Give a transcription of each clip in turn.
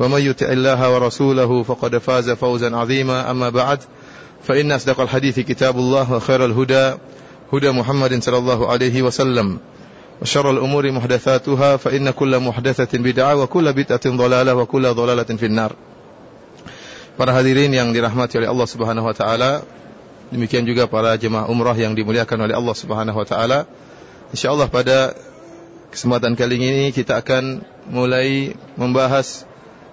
ومن يطع الله ورسوله فقد فاز فوزا عظيما أما بعد فإن أصدق الحديث كتاب الله وخير الهدى هدى محمد صلى الله عليه وسلم وشر الأمور محدثاتها فإن كل محدثة بدعة وكل بدعة ضلالة وكل ضلالة في النار Para hadirin yang dirahmati oleh Allah Subhanahu wa taala, demikian juga para jemaah umrah yang dimuliakan oleh Allah Subhanahu wa taala. Insyaallah pada kesempatan kali ini kita akan mulai membahas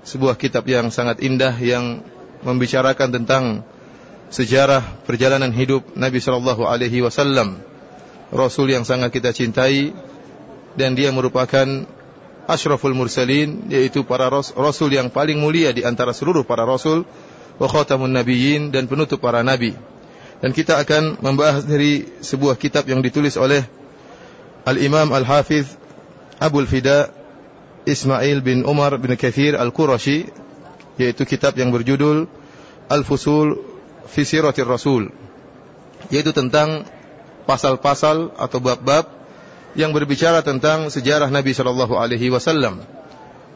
sebuah kitab yang sangat indah yang membicarakan tentang sejarah perjalanan hidup Nabi sallallahu alaihi wasallam. Rasul yang sangat kita cintai dan dia merupakan asyraful mursalin yaitu para rasul yang paling mulia di antara seluruh para rasul wa khatamun nabiyyin dan penutup para nabi. Dan kita akan membahas dari sebuah kitab yang ditulis oleh Al-Imam Al-Hafiz Abdul Fida Ismail bin Umar bin Kathir Al-Qurashi yaitu kitab yang berjudul Al-Fusul fi Siratir Rasul yaitu tentang pasal-pasal atau bab-bab yang berbicara tentang sejarah Nabi sallallahu alaihi wasallam.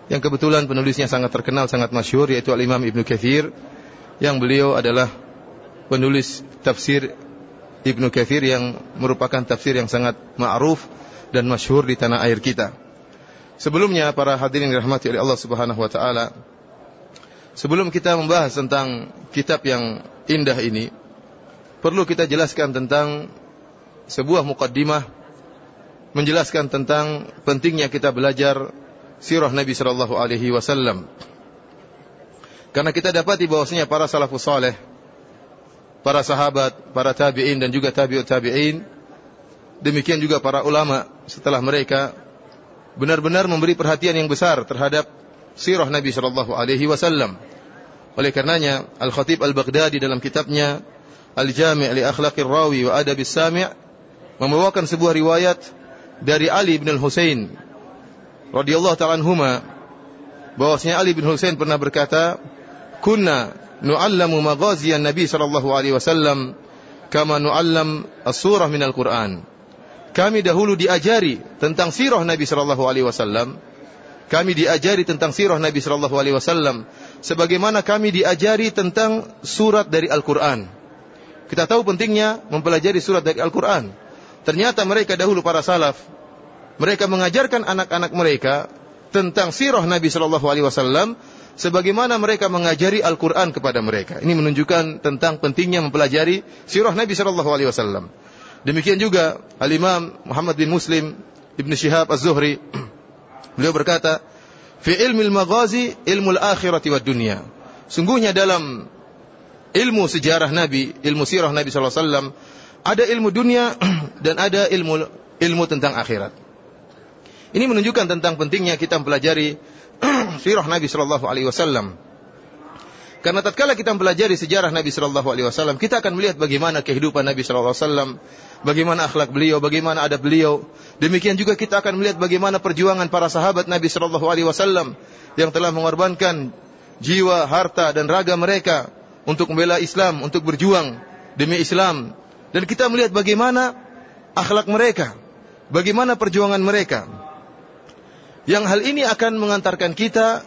Yang kebetulan penulisnya sangat terkenal, sangat masyhur yaitu Al-Imam Ibnu Kathir yang beliau adalah penulis tafsir Ibnu Kathir yang merupakan tafsir yang sangat ma'ruf dan masyhur di tanah air kita. Sebelumnya para hadirin dirahmati oleh Allah Subhanahu wa taala, sebelum kita membahas tentang kitab yang indah ini, perlu kita jelaskan tentang sebuah mukaddimah menjelaskan tentang pentingnya kita belajar sirah Nabi sallallahu alaihi wasallam. Karena kita dapati bahwasanya para salafus saleh, para sahabat, para tabi'in dan juga tabi'ut tabi'in, demikian juga para ulama setelah mereka benar-benar memberi perhatian yang besar terhadap sirah Nabi sallallahu alaihi wasallam. Oleh karenanya Al-Khatib Al-Baghdadi dalam kitabnya Al-Jami' li Akhlaqir Rawi wa Adabis Sami' membawakan sebuah riwayat dari Ali bin Al-Husain radhiyallahu ta'ala anhuma bahwasanya Ali bin Husain pernah berkata, "Kunna nu'allamu maghaziyan Nabi sallallahu alaihi wasallam kama nu'allam as-surah minal Qur'an." Kami dahulu diajari tentang sirah Nabi sallallahu alaihi wasallam. Kami diajari tentang sirah Nabi sallallahu alaihi wasallam sebagaimana kami diajari tentang surat dari Al-Qur'an. Kita tahu pentingnya mempelajari surat dari Al-Qur'an. Ternyata mereka dahulu para salaf mereka mengajarkan anak-anak mereka tentang sirah Nabi sallallahu alaihi wasallam sebagaimana mereka mengajari Al-Qur'an kepada mereka. Ini menunjukkan tentang pentingnya mempelajari sirah Nabi sallallahu alaihi wasallam. Demikian juga Al-Imam Muhammad bin Muslim Ibn Shihab Az-Zuhri beliau berkata, "Fi ilmi al-maghazi ilmu al-akhirati wad dunya." Sungguhnya dalam ilmu sejarah Nabi, ilmu sirah Nabi sallallahu alaihi wasallam, ada ilmu dunia dan ada ilmu ilmu tentang akhirat. Ini menunjukkan tentang pentingnya kita mempelajari sirah Nabi sallallahu alaihi wasallam. Karena tatkala kita mempelajari sejarah Nabi sallallahu alaihi wasallam, kita akan melihat bagaimana kehidupan Nabi sallallahu alaihi wasallam, bagaimana akhlak beliau, bagaimana adab beliau. Demikian juga kita akan melihat bagaimana perjuangan para sahabat Nabi sallallahu alaihi wasallam yang telah mengorbankan jiwa, harta dan raga mereka untuk membela Islam, untuk berjuang demi Islam. Dan kita melihat bagaimana akhlak mereka, bagaimana perjuangan mereka. Yang hal ini akan mengantarkan kita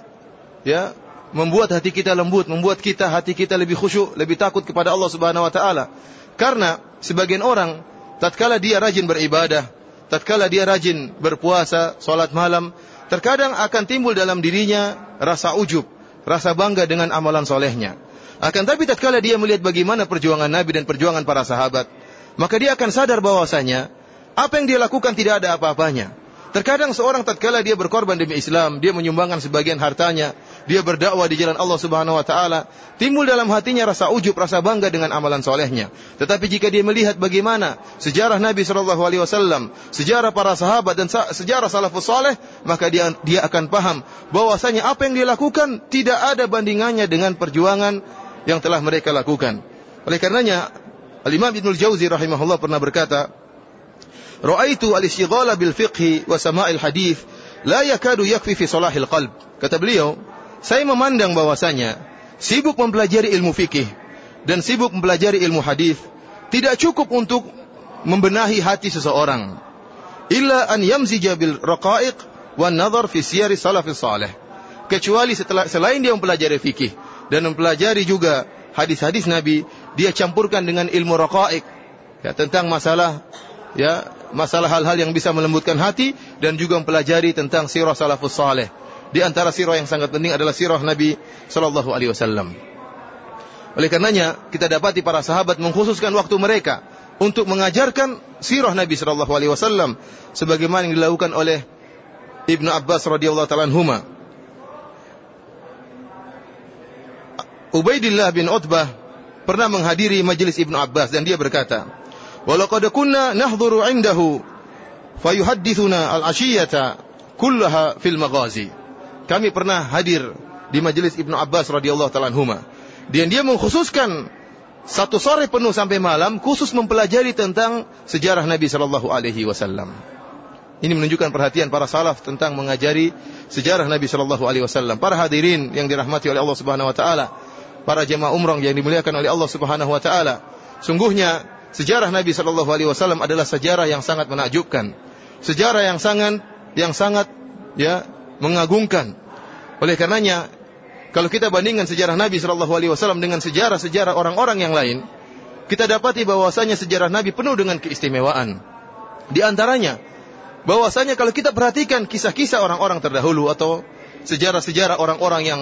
ya membuat hati kita lembut, membuat kita hati kita lebih khusyuk, lebih takut kepada Allah Subhanahu wa taala. Karena sebagian orang tatkala dia rajin beribadah, tatkala dia rajin berpuasa, salat malam, terkadang akan timbul dalam dirinya rasa ujub, rasa bangga dengan amalan solehnya. Akan tapi tatkala dia melihat bagaimana perjuangan Nabi dan perjuangan para sahabat, maka dia akan sadar bahwasanya apa yang dia lakukan tidak ada apa-apanya. Terkadang seorang tatkala dia berkorban demi Islam, dia menyumbangkan sebagian hartanya, dia berdakwah di jalan Allah Subhanahu wa taala, timbul dalam hatinya rasa ujub, rasa bangga dengan amalan solehnya. Tetapi jika dia melihat bagaimana sejarah Nabi Shallallahu alaihi wasallam, sejarah para sahabat dan sejarah salafus saleh, maka dia dia akan paham bahwasanya apa yang dia lakukan tidak ada bandingannya dengan perjuangan yang telah mereka lakukan. Oleh karenanya, Al-Imam Ibnu Jauzi rahimahullah pernah berkata, Ra'aitu al-istighala bil fiqhi wa sama'il hadith la yakadu yakfi fi salahil qalb. Kata beliau, saya memandang bahwasanya sibuk mempelajari ilmu fikih dan sibuk mempelajari ilmu hadis tidak cukup untuk membenahi hati seseorang. Illa an yamzija bil raqaiq wan nazar fi siyari salafis salih. Kecuali setelah selain dia mempelajari fikih dan mempelajari juga hadis-hadis Nabi, dia campurkan dengan ilmu raqaiq ya tentang masalah ya masalah hal-hal yang bisa melembutkan hati dan juga mempelajari tentang sirah salafus saleh. Di antara sirah yang sangat penting adalah sirah Nabi Shallallahu Alaihi Wasallam. Oleh karenanya kita dapati para sahabat mengkhususkan waktu mereka untuk mengajarkan sirah Nabi Shallallahu Alaihi Wasallam sebagaimana yang dilakukan oleh Ibnu Abbas radhiyallahu taala anhuma. Ubaidillah bin Utbah pernah menghadiri majelis Ibnu Abbas dan dia berkata, "Walaqad kunna nahdhuru 'indahu fayuhaddithuna al-'ashiyata kullaha fil maghazi." Kami pernah hadir di majelis Ibnu Abbas radhiyallahu taala anhuma dan dia mengkhususkan satu sore penuh sampai malam khusus mempelajari tentang sejarah Nabi sallallahu alaihi wasallam. Ini menunjukkan perhatian para salaf tentang mengajari sejarah Nabi sallallahu alaihi wasallam. Para hadirin yang dirahmati oleh Allah Subhanahu wa taala, para jemaah umrah yang dimuliakan oleh Allah Subhanahu wa taala. Sungguhnya Sejarah Nabi Shallallahu Alaihi Wasallam adalah sejarah yang sangat menakjubkan, sejarah yang sangat yang sangat ya mengagumkan. Oleh karenanya, kalau kita bandingkan sejarah Nabi Shallallahu Alaihi Wasallam dengan sejarah-sejarah orang-orang yang lain, kita dapati bahwasanya sejarah Nabi penuh dengan keistimewaan. Di antaranya, bahwasanya kalau kita perhatikan kisah-kisah orang-orang terdahulu atau sejarah-sejarah orang-orang yang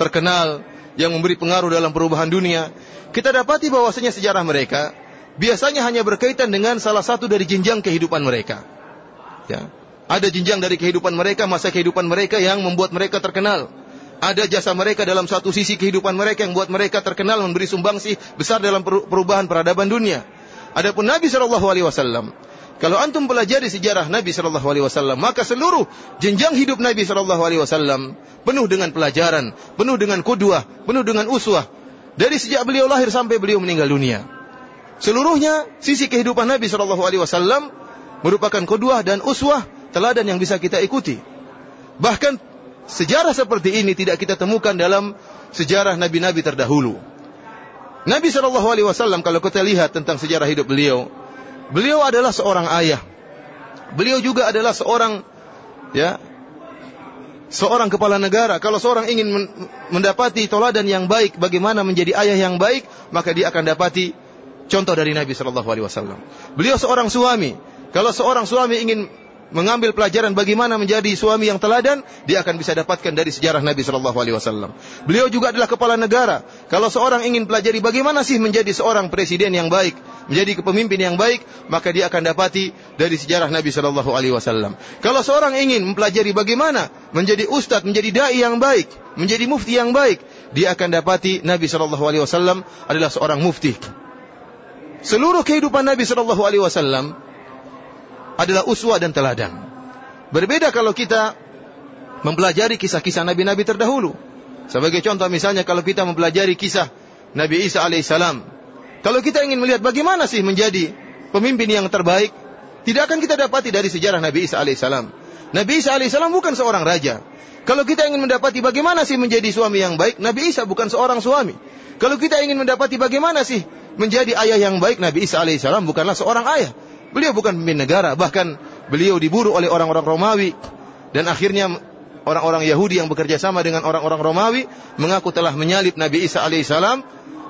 terkenal yang memberi pengaruh dalam perubahan dunia, kita dapati bahwasanya sejarah mereka biasanya hanya berkaitan dengan salah satu dari jenjang kehidupan mereka. Ya. Ada jenjang dari kehidupan mereka, masa kehidupan mereka yang membuat mereka terkenal. Ada jasa mereka dalam satu sisi kehidupan mereka yang membuat mereka terkenal memberi sumbangsi besar dalam perubahan peradaban dunia. Adapun Nabi Shallallahu Alaihi Wasallam, kalau antum pelajari sejarah Nabi Shallallahu Alaihi Wasallam, maka seluruh jenjang hidup Nabi Shallallahu Alaihi Wasallam penuh dengan pelajaran, penuh dengan kudua, penuh dengan uswah. Dari sejak beliau lahir sampai beliau meninggal dunia. Seluruhnya sisi kehidupan Nabi Shallallahu Alaihi Wasallam merupakan kedua dan uswah teladan yang bisa kita ikuti. Bahkan sejarah seperti ini tidak kita temukan dalam sejarah nabi-nabi terdahulu. Nabi Shallallahu Alaihi Wasallam kalau kita lihat tentang sejarah hidup beliau, beliau adalah seorang ayah. Beliau juga adalah seorang ya seorang kepala negara. Kalau seorang ingin mendapati toladan yang baik, bagaimana menjadi ayah yang baik, maka dia akan dapati contoh dari Nabi Shallallahu Alaihi Wasallam. Beliau seorang suami. Kalau seorang suami ingin mengambil pelajaran bagaimana menjadi suami yang teladan, dia akan bisa dapatkan dari sejarah Nabi Shallallahu Alaihi Wasallam. Beliau juga adalah kepala negara. Kalau seorang ingin pelajari bagaimana sih menjadi seorang presiden yang baik, menjadi kepemimpin yang baik, maka dia akan dapati dari sejarah Nabi Shallallahu Alaihi Wasallam. Kalau seorang ingin mempelajari bagaimana menjadi ustadz, menjadi dai yang baik, menjadi mufti yang baik, dia akan dapati Nabi Shallallahu Alaihi Wasallam adalah seorang mufti Seluruh kehidupan Nabi Shallallahu Alaihi Wasallam adalah uswah dan teladan. Berbeda kalau kita mempelajari kisah-kisah Nabi-Nabi terdahulu. Sebagai contoh misalnya kalau kita mempelajari kisah Nabi Isa alaihissalam. Kalau kita ingin melihat bagaimana sih menjadi pemimpin yang terbaik, tidak akan kita dapati dari sejarah Nabi Isa alaihissalam. Nabi Isa alaihissalam bukan seorang raja. Kalau kita ingin mendapati bagaimana sih menjadi suami yang baik, Nabi Isa bukan seorang suami. Kalau kita ingin mendapati bagaimana sih menjadi ayah yang baik Nabi Isa alaihissalam bukanlah seorang ayah. Beliau bukan pemimpin negara, bahkan beliau diburu oleh orang-orang Romawi. Dan akhirnya orang-orang Yahudi yang bekerja sama dengan orang-orang Romawi mengaku telah menyalib Nabi Isa alaihissalam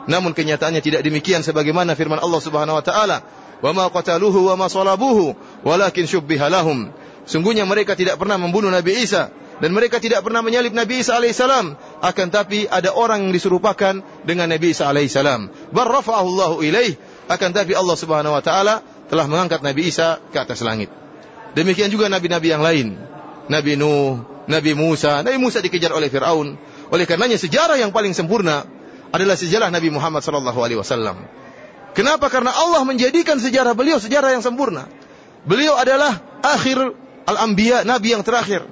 namun kenyataannya tidak demikian sebagaimana firman Allah Subhanahu wa taala. Wa ma qataluhu wa ma salabuhu walakin lahum. Sungguhnya mereka tidak pernah membunuh Nabi Isa. Dan mereka tidak pernah menyalib Nabi Isa alaihissalam akan tapi ada orang yang diserupakan dengan Nabi Isa alaihissalam Allahu ilaih. Akan tapi Allah Subhanahu wa taala telah mengangkat Nabi Isa ke atas langit. Demikian juga nabi-nabi yang lain. Nabi Nuh Nabi Musa. Nabi Musa dikejar oleh Firaun. Oleh karenanya sejarah yang paling sempurna adalah sejarah Nabi Muhammad sallallahu alaihi wasallam. Kenapa? Karena Allah menjadikan sejarah beliau sejarah yang sempurna. Beliau adalah akhir al-anbiya nabi yang terakhir.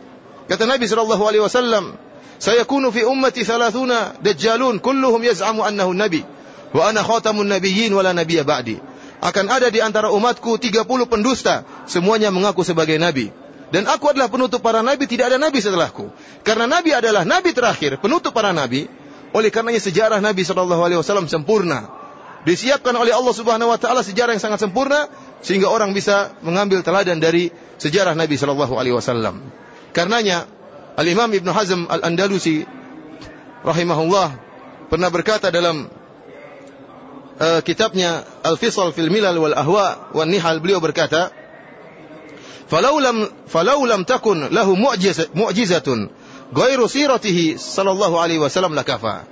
Kata Nabi sallallahu alaihi wasallam, "Sayakunu fi ummati 30 dajjalun kulluhum yaz'amu annahu nabi wa ana khatamun nabiyyin wa la nabiyya ba'di." Akan ada di antara umatku 30 pendusta, semuanya mengaku sebagai nabi. Dan aku adalah penutup para nabi, tidak ada nabi setelahku. Karena nabi adalah nabi terakhir, penutup para nabi, oleh karenanya sejarah Nabi sallallahu alaihi wasallam sempurna. Disiapkan oleh Allah Subhanahu wa taala sejarah yang sangat sempurna sehingga orang bisa mengambil teladan dari sejarah Nabi sallallahu alaihi wasallam. Karenanya Al-Imam Ibn Hazm Al-Andalusi rahimahullah pernah berkata dalam uh, kitabnya Al-Fisal fil Milal wal Ahwa wan Nihal beliau berkata falau lam falau lam takun lahu mu'jizatun ghairu siratihi sallallahu alaihi wasallam lakafa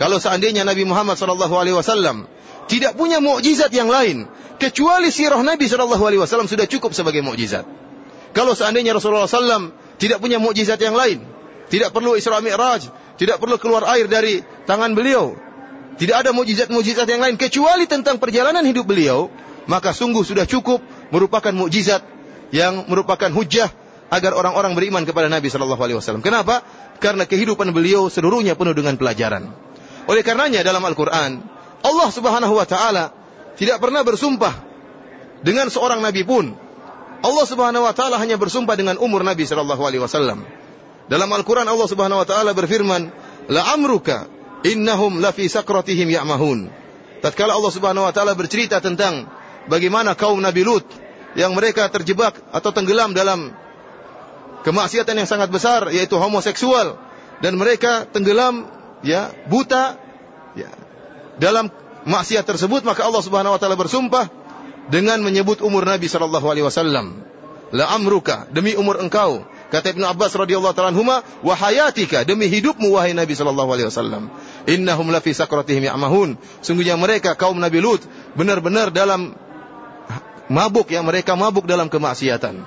kalau seandainya Nabi Muhammad sallallahu alaihi wasallam tidak punya mukjizat yang lain kecuali sirah Nabi sallallahu alaihi wasallam sudah cukup sebagai mukjizat kalau seandainya Rasulullah sallam tidak punya mukjizat yang lain. Tidak perlu Isra Mi'raj, tidak perlu keluar air dari tangan beliau. Tidak ada mukjizat-mukjizat yang lain kecuali tentang perjalanan hidup beliau, maka sungguh sudah cukup merupakan mukjizat yang merupakan hujah agar orang-orang beriman kepada Nabi sallallahu alaihi wasallam. Kenapa? Karena kehidupan beliau seluruhnya penuh dengan pelajaran. Oleh karenanya dalam Al-Qur'an Allah Subhanahu wa taala tidak pernah bersumpah dengan seorang nabi pun Allah Subhanahu wa taala hanya bersumpah dengan umur Nabi sallallahu alaihi wasallam. Dalam Al-Qur'an Allah Subhanahu wa taala berfirman, "La amruka innahum la fi sakratihim ya'mahun." Tatkala Allah Subhanahu wa taala bercerita tentang bagaimana kaum Nabi Lut yang mereka terjebak atau tenggelam dalam kemaksiatan yang sangat besar yaitu homoseksual dan mereka tenggelam ya buta ya dalam maksiat tersebut maka Allah Subhanahu wa taala bersumpah dengan menyebut umur Nabi sallallahu alaihi wasallam. La amruka demi umur engkau. Kata Ibnu Abbas radhiyallahu taala anhuma, wa hayatika demi hidupmu wahai Nabi sallallahu alaihi wasallam. Innahum la fi sakratihim ya'mahun. Sungguhnya mereka kaum Nabi Lut benar-benar dalam mabuk yang mereka mabuk dalam kemaksiatan.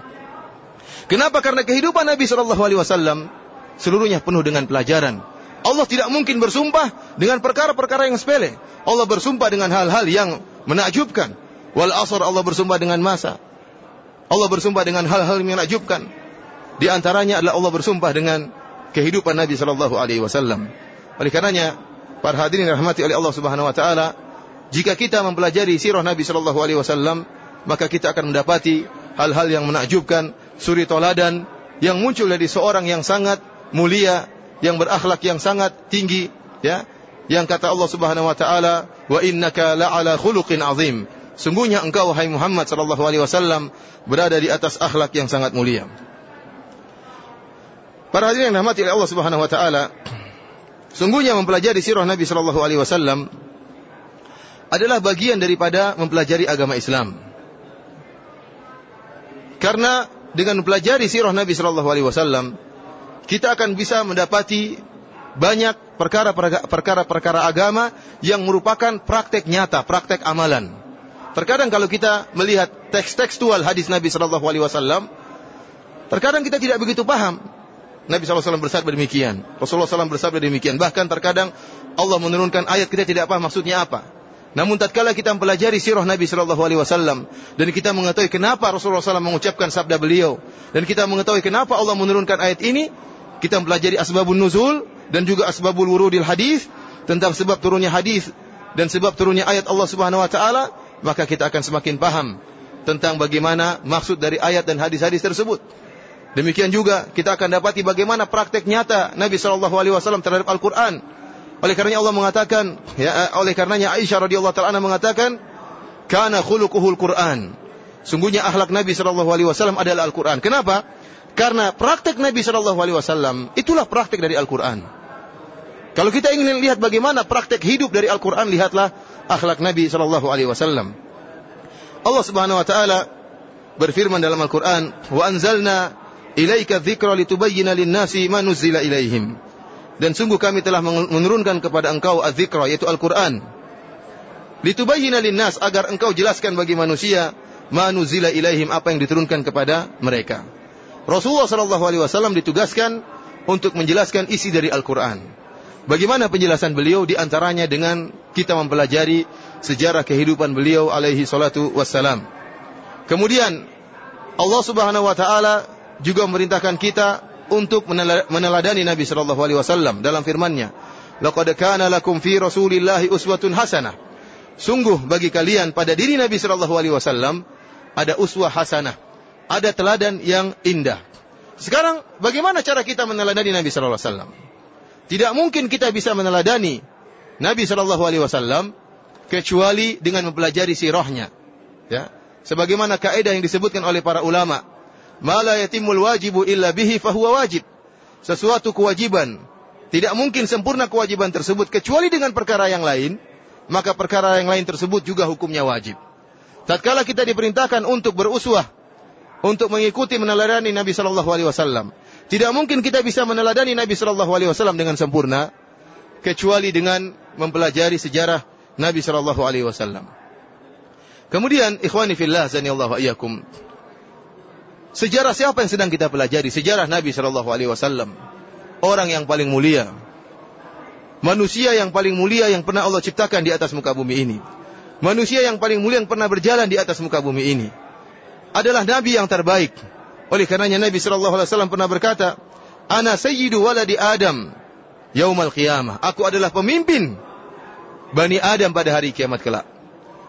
Kenapa? Karena kehidupan Nabi sallallahu alaihi wasallam seluruhnya penuh dengan pelajaran. Allah tidak mungkin bersumpah dengan perkara-perkara yang sepele. Allah bersumpah dengan hal-hal yang menakjubkan. Wal asr Allah bersumpah dengan masa. Allah bersumpah dengan hal-hal yang menakjubkan. Di antaranya adalah Allah bersumpah dengan kehidupan Nabi sallallahu alaihi wasallam. Oleh karenanya, para hadirin rahmati oleh Allah Subhanahu wa taala, jika kita mempelajari sirah Nabi sallallahu alaihi wasallam, maka kita akan mendapati hal-hal yang menakjubkan, suri toladan yang muncul dari seorang yang sangat mulia, yang berakhlak yang sangat tinggi, ya. Yang kata Allah Subhanahu wa taala, "Wa innaka la'ala khuluqin azim." Sungguhnya engkau wahai Muhammad sallallahu alaihi wasallam berada di atas akhlak yang sangat mulia. Para hadirin yang dirahmati oleh Allah Subhanahu wa taala, sungguhnya mempelajari sirah Nabi sallallahu alaihi wasallam adalah bagian daripada mempelajari agama Islam. Karena dengan mempelajari sirah Nabi sallallahu alaihi wasallam, kita akan bisa mendapati banyak perkara-perkara agama yang merupakan praktek nyata, praktek amalan. Terkadang kalau kita melihat teks tekstual hadis Nabi Shallallahu Alaihi Wasallam, terkadang kita tidak begitu paham. Nabi SAW bersabda demikian. Rasulullah SAW bersabda demikian. Bahkan terkadang Allah menurunkan ayat kita tidak paham maksudnya apa. Namun tatkala kita mempelajari sirah Nabi Shallallahu Alaihi Wasallam dan kita mengetahui kenapa Rasulullah SAW mengucapkan sabda beliau dan kita mengetahui kenapa Allah menurunkan ayat ini, kita mempelajari asbabun nuzul dan juga asbabul wurudil hadis tentang sebab turunnya hadis dan sebab turunnya ayat Allah Subhanahu Wa Taala maka kita akan semakin paham tentang bagaimana maksud dari ayat dan hadis-hadis tersebut. Demikian juga kita akan dapati bagaimana praktek nyata Nabi Shallallahu Alaihi Wasallam terhadap Al-Quran. Oleh karenanya Allah mengatakan, ya, oleh karenanya Aisyah radhiyallahu taala mengatakan, karena khuluquhul Quran. Sungguhnya akhlak Nabi Shallallahu Alaihi Wasallam adalah Al-Quran. Kenapa? Karena praktek Nabi Shallallahu Alaihi Wasallam itulah praktek dari Al-Quran. Kalau kita ingin lihat bagaimana praktek hidup dari Al-Quran, lihatlah akhlak Nabi sallallahu alaihi wasallam. Allah Subhanahu wa taala berfirman dalam Al-Qur'an, "Wa anzalna ilaika dzikra litubayyana lin-nasi ma nuzila ilaihim. Dan sungguh kami telah menurunkan kepada engkau az-dzikra yaitu Al-Qur'an. Litubayyana lin-nas agar engkau jelaskan bagi manusia ma nuzila ilaihim apa yang diturunkan kepada mereka. Rasulullah sallallahu alaihi wasallam ditugaskan untuk menjelaskan isi dari Al-Qur'an. Bagaimana penjelasan beliau di antaranya dengan kita mempelajari sejarah kehidupan beliau alaihi salatu wassalam. Kemudian Allah Subhanahu wa taala juga memerintahkan kita untuk meneladani Nabi sallallahu alaihi wasallam dalam firman-Nya. Laqad kana lakum fi Rasulillahi uswatun hasanah. Sungguh bagi kalian pada diri Nabi sallallahu alaihi wasallam ada uswah hasanah, ada teladan yang indah. Sekarang bagaimana cara kita meneladani Nabi sallallahu alaihi wasallam? Tidak mungkin kita bisa meneladani Nabi sallallahu alaihi wasallam kecuali dengan mempelajari sirahnya. Ya. Sebagaimana kaidah yang disebutkan oleh para ulama, "Ma la yatimul wajibu illa bihi fahuwa wajib." Sesuatu kewajiban tidak mungkin sempurna kewajiban tersebut kecuali dengan perkara yang lain, maka perkara yang lain tersebut juga hukumnya wajib. Tatkala kita diperintahkan untuk beruswah, untuk mengikuti meneladani Nabi Wasallam, tidak mungkin kita bisa meneladani Nabi Wasallam dengan sempurna, kecuali dengan mempelajari sejarah Nabi Wasallam. Kemudian ikhwani fillah zanillahu iyyakum. Sejarah siapa yang sedang kita pelajari? Sejarah Nabi Shallallahu alaihi wasallam. Orang yang paling mulia. Manusia yang paling mulia yang pernah Allah ciptakan di atas muka bumi ini. Manusia yang paling mulia yang pernah berjalan di atas muka bumi ini. Adalah nabi yang terbaik. Oleh karenanya Nabi Shallallahu alaihi wasallam pernah berkata, "Ana sayyidu waladi Adam yaumal qiyamah." Aku adalah pemimpin Bani Adam pada hari kiamat kelak.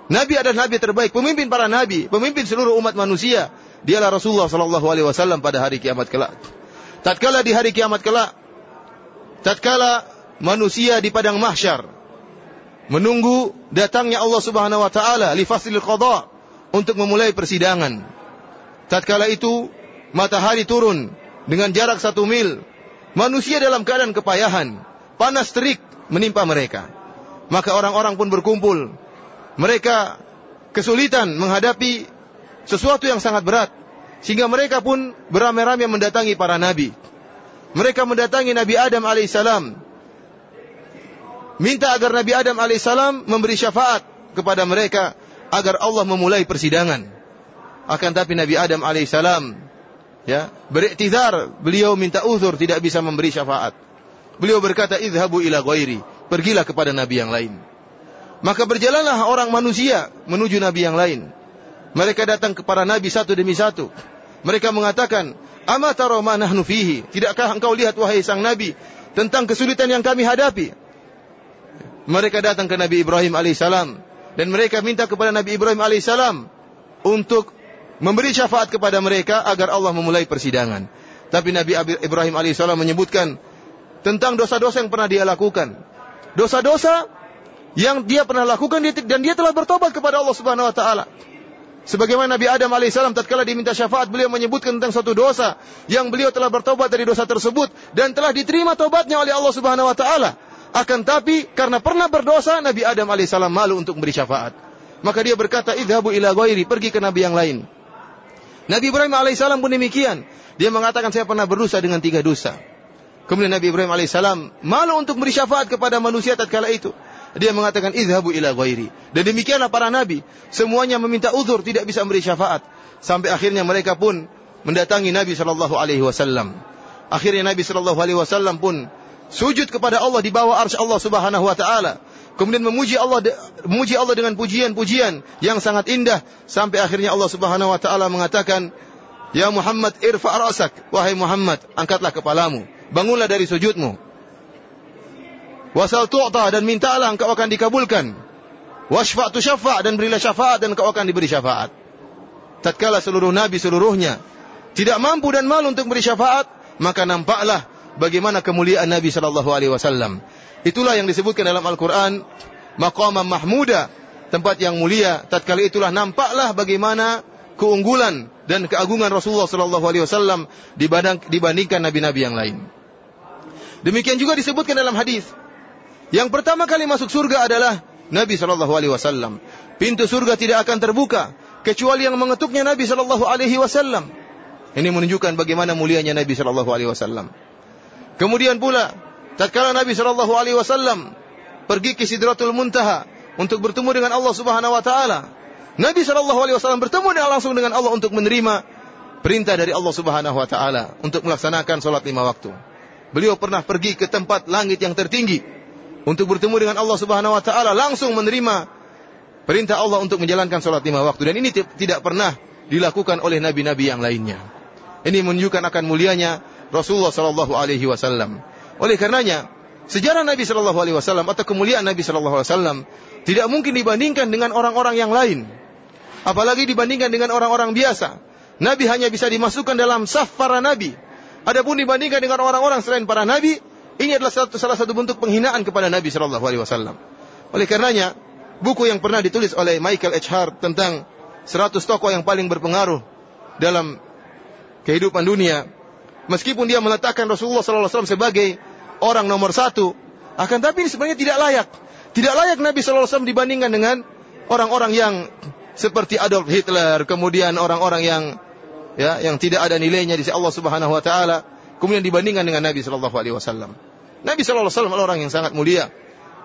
Nabi adalah nabi terbaik, pemimpin para nabi, pemimpin seluruh umat manusia. Dialah Rasulullah sallallahu alaihi wasallam pada hari kiamat kelak. Tatkala di hari kiamat kelak, tatkala manusia di padang mahsyar menunggu datangnya Allah Subhanahu wa taala li faslil qada untuk memulai persidangan. Tatkala itu matahari turun dengan jarak satu mil, manusia dalam keadaan kepayahan, panas terik menimpa mereka. Maka orang-orang pun berkumpul mereka kesulitan menghadapi sesuatu yang sangat berat. Sehingga mereka pun beramai-ramai mendatangi para nabi. Mereka mendatangi Nabi Adam alaihissalam. Minta agar Nabi Adam alaihissalam memberi syafaat kepada mereka agar Allah memulai persidangan. Akan tapi Nabi Adam alaihissalam ya, beriktidar, beliau minta uzur tidak bisa memberi syafaat. Beliau berkata, "Idhabu ila ghairi." Pergilah kepada nabi yang lain. Maka berjalanlah orang manusia menuju nabi yang lain. Mereka datang kepada nabi satu demi satu. Mereka mengatakan, "Ama taro nahnu fihi?" Tidakkah engkau lihat wahai sang nabi tentang kesulitan yang kami hadapi? Mereka datang ke Nabi Ibrahim alaihissalam dan mereka minta kepada Nabi Ibrahim alaihissalam untuk memberi syafaat kepada mereka agar Allah memulai persidangan. Tapi Nabi Ibrahim alaihissalam menyebutkan tentang dosa-dosa yang pernah dia lakukan. Dosa-dosa yang dia pernah lakukan dan dia telah bertobat kepada Allah Subhanahu wa taala. Sebagaimana Nabi Adam alaihissalam tatkala diminta syafaat beliau menyebutkan tentang suatu dosa yang beliau telah bertobat dari dosa tersebut dan telah diterima tobatnya oleh Allah Subhanahu wa taala. Akan tapi karena pernah berdosa Nabi Adam alaihissalam malu untuk memberi syafaat. Maka dia berkata, "Idhabu ila ghairi," pergi ke nabi yang lain. Nabi Ibrahim alaihissalam pun demikian. Dia mengatakan saya pernah berdosa dengan tiga dosa. Kemudian Nabi Ibrahim alaihissalam malu untuk memberi syafaat kepada manusia tatkala itu. Dia mengatakan idhabu ila ghairi. Dan demikianlah para nabi. Semuanya meminta uzur, tidak bisa memberi syafaat. Sampai akhirnya mereka pun mendatangi Nabi Shallallahu Alaihi Wasallam. Akhirnya Nabi Shallallahu Alaihi Wasallam pun sujud kepada Allah di bawah arsy Allah Subhanahu Wa Taala. Kemudian memuji Allah memuji Allah dengan pujian-pujian yang sangat indah sampai akhirnya Allah Subhanahu wa taala mengatakan Ya Muhammad irfa ra'sak wahai Muhammad angkatlah kepalamu bangunlah dari sujudmu Wasal tu'ta dan mintalah engkau akan dikabulkan. Wasfa' tu syafa' dan berilah syafaat dan engkau akan diberi syafaat. Tatkala seluruh nabi seluruhnya tidak mampu dan malu untuk beri syafaat, maka nampaklah bagaimana kemuliaan Nabi sallallahu alaihi wasallam. Itulah yang disebutkan dalam Al-Qur'an maqama mahmuda, tempat yang mulia. Tatkala itulah nampaklah bagaimana keunggulan dan keagungan Rasulullah sallallahu alaihi wasallam dibandingkan nabi-nabi yang lain. Demikian juga disebutkan dalam hadis yang pertama kali masuk surga adalah Nabi Shallallahu Alaihi Wasallam. Pintu surga tidak akan terbuka kecuali yang mengetuknya Nabi Shallallahu Alaihi Wasallam. Ini menunjukkan bagaimana mulianya Nabi Shallallahu Alaihi Wasallam. Kemudian pula, tatkala Nabi Shallallahu Alaihi Wasallam pergi ke Sidratul Muntaha untuk bertemu dengan Allah Subhanahu Wa Taala, Nabi Shallallahu Alaihi Wasallam bertemu dengan langsung dengan Allah untuk menerima perintah dari Allah Subhanahu Wa Taala untuk melaksanakan sholat lima waktu. Beliau pernah pergi ke tempat langit yang tertinggi untuk bertemu dengan Allah Subhanahu Wa Taala langsung menerima perintah Allah untuk menjalankan sholat lima waktu dan ini tidak pernah dilakukan oleh nabi-nabi yang lainnya. Ini menunjukkan akan mulianya Rasulullah Shallallahu Alaihi Wasallam. Oleh karenanya, sejarah Nabi Shallallahu Alaihi Wasallam atau kemuliaan Nabi Shallallahu Alaihi Wasallam tidak mungkin dibandingkan dengan orang-orang yang lain. Apalagi dibandingkan dengan orang-orang biasa. Nabi hanya bisa dimasukkan dalam saf para nabi. Adapun dibandingkan dengan orang-orang selain para nabi, ini adalah satu, salah satu bentuk penghinaan kepada Nabi Shallallahu Alaihi Wasallam. Oleh karenanya, buku yang pernah ditulis oleh Michael H. Hart tentang 100 tokoh yang paling berpengaruh dalam kehidupan dunia. Meskipun dia meletakkan Rasulullah SAW sebagai orang nomor satu, akan tapi ini sebenarnya tidak layak. Tidak layak Nabi SAW dibandingkan dengan orang-orang yang seperti Adolf Hitler, kemudian orang-orang yang ya yang tidak ada nilainya di sisi Allah Subhanahu wa taala, kemudian dibandingkan dengan Nabi sallallahu alaihi wasallam. Nabi sallallahu alaihi wasallam orang yang sangat mulia.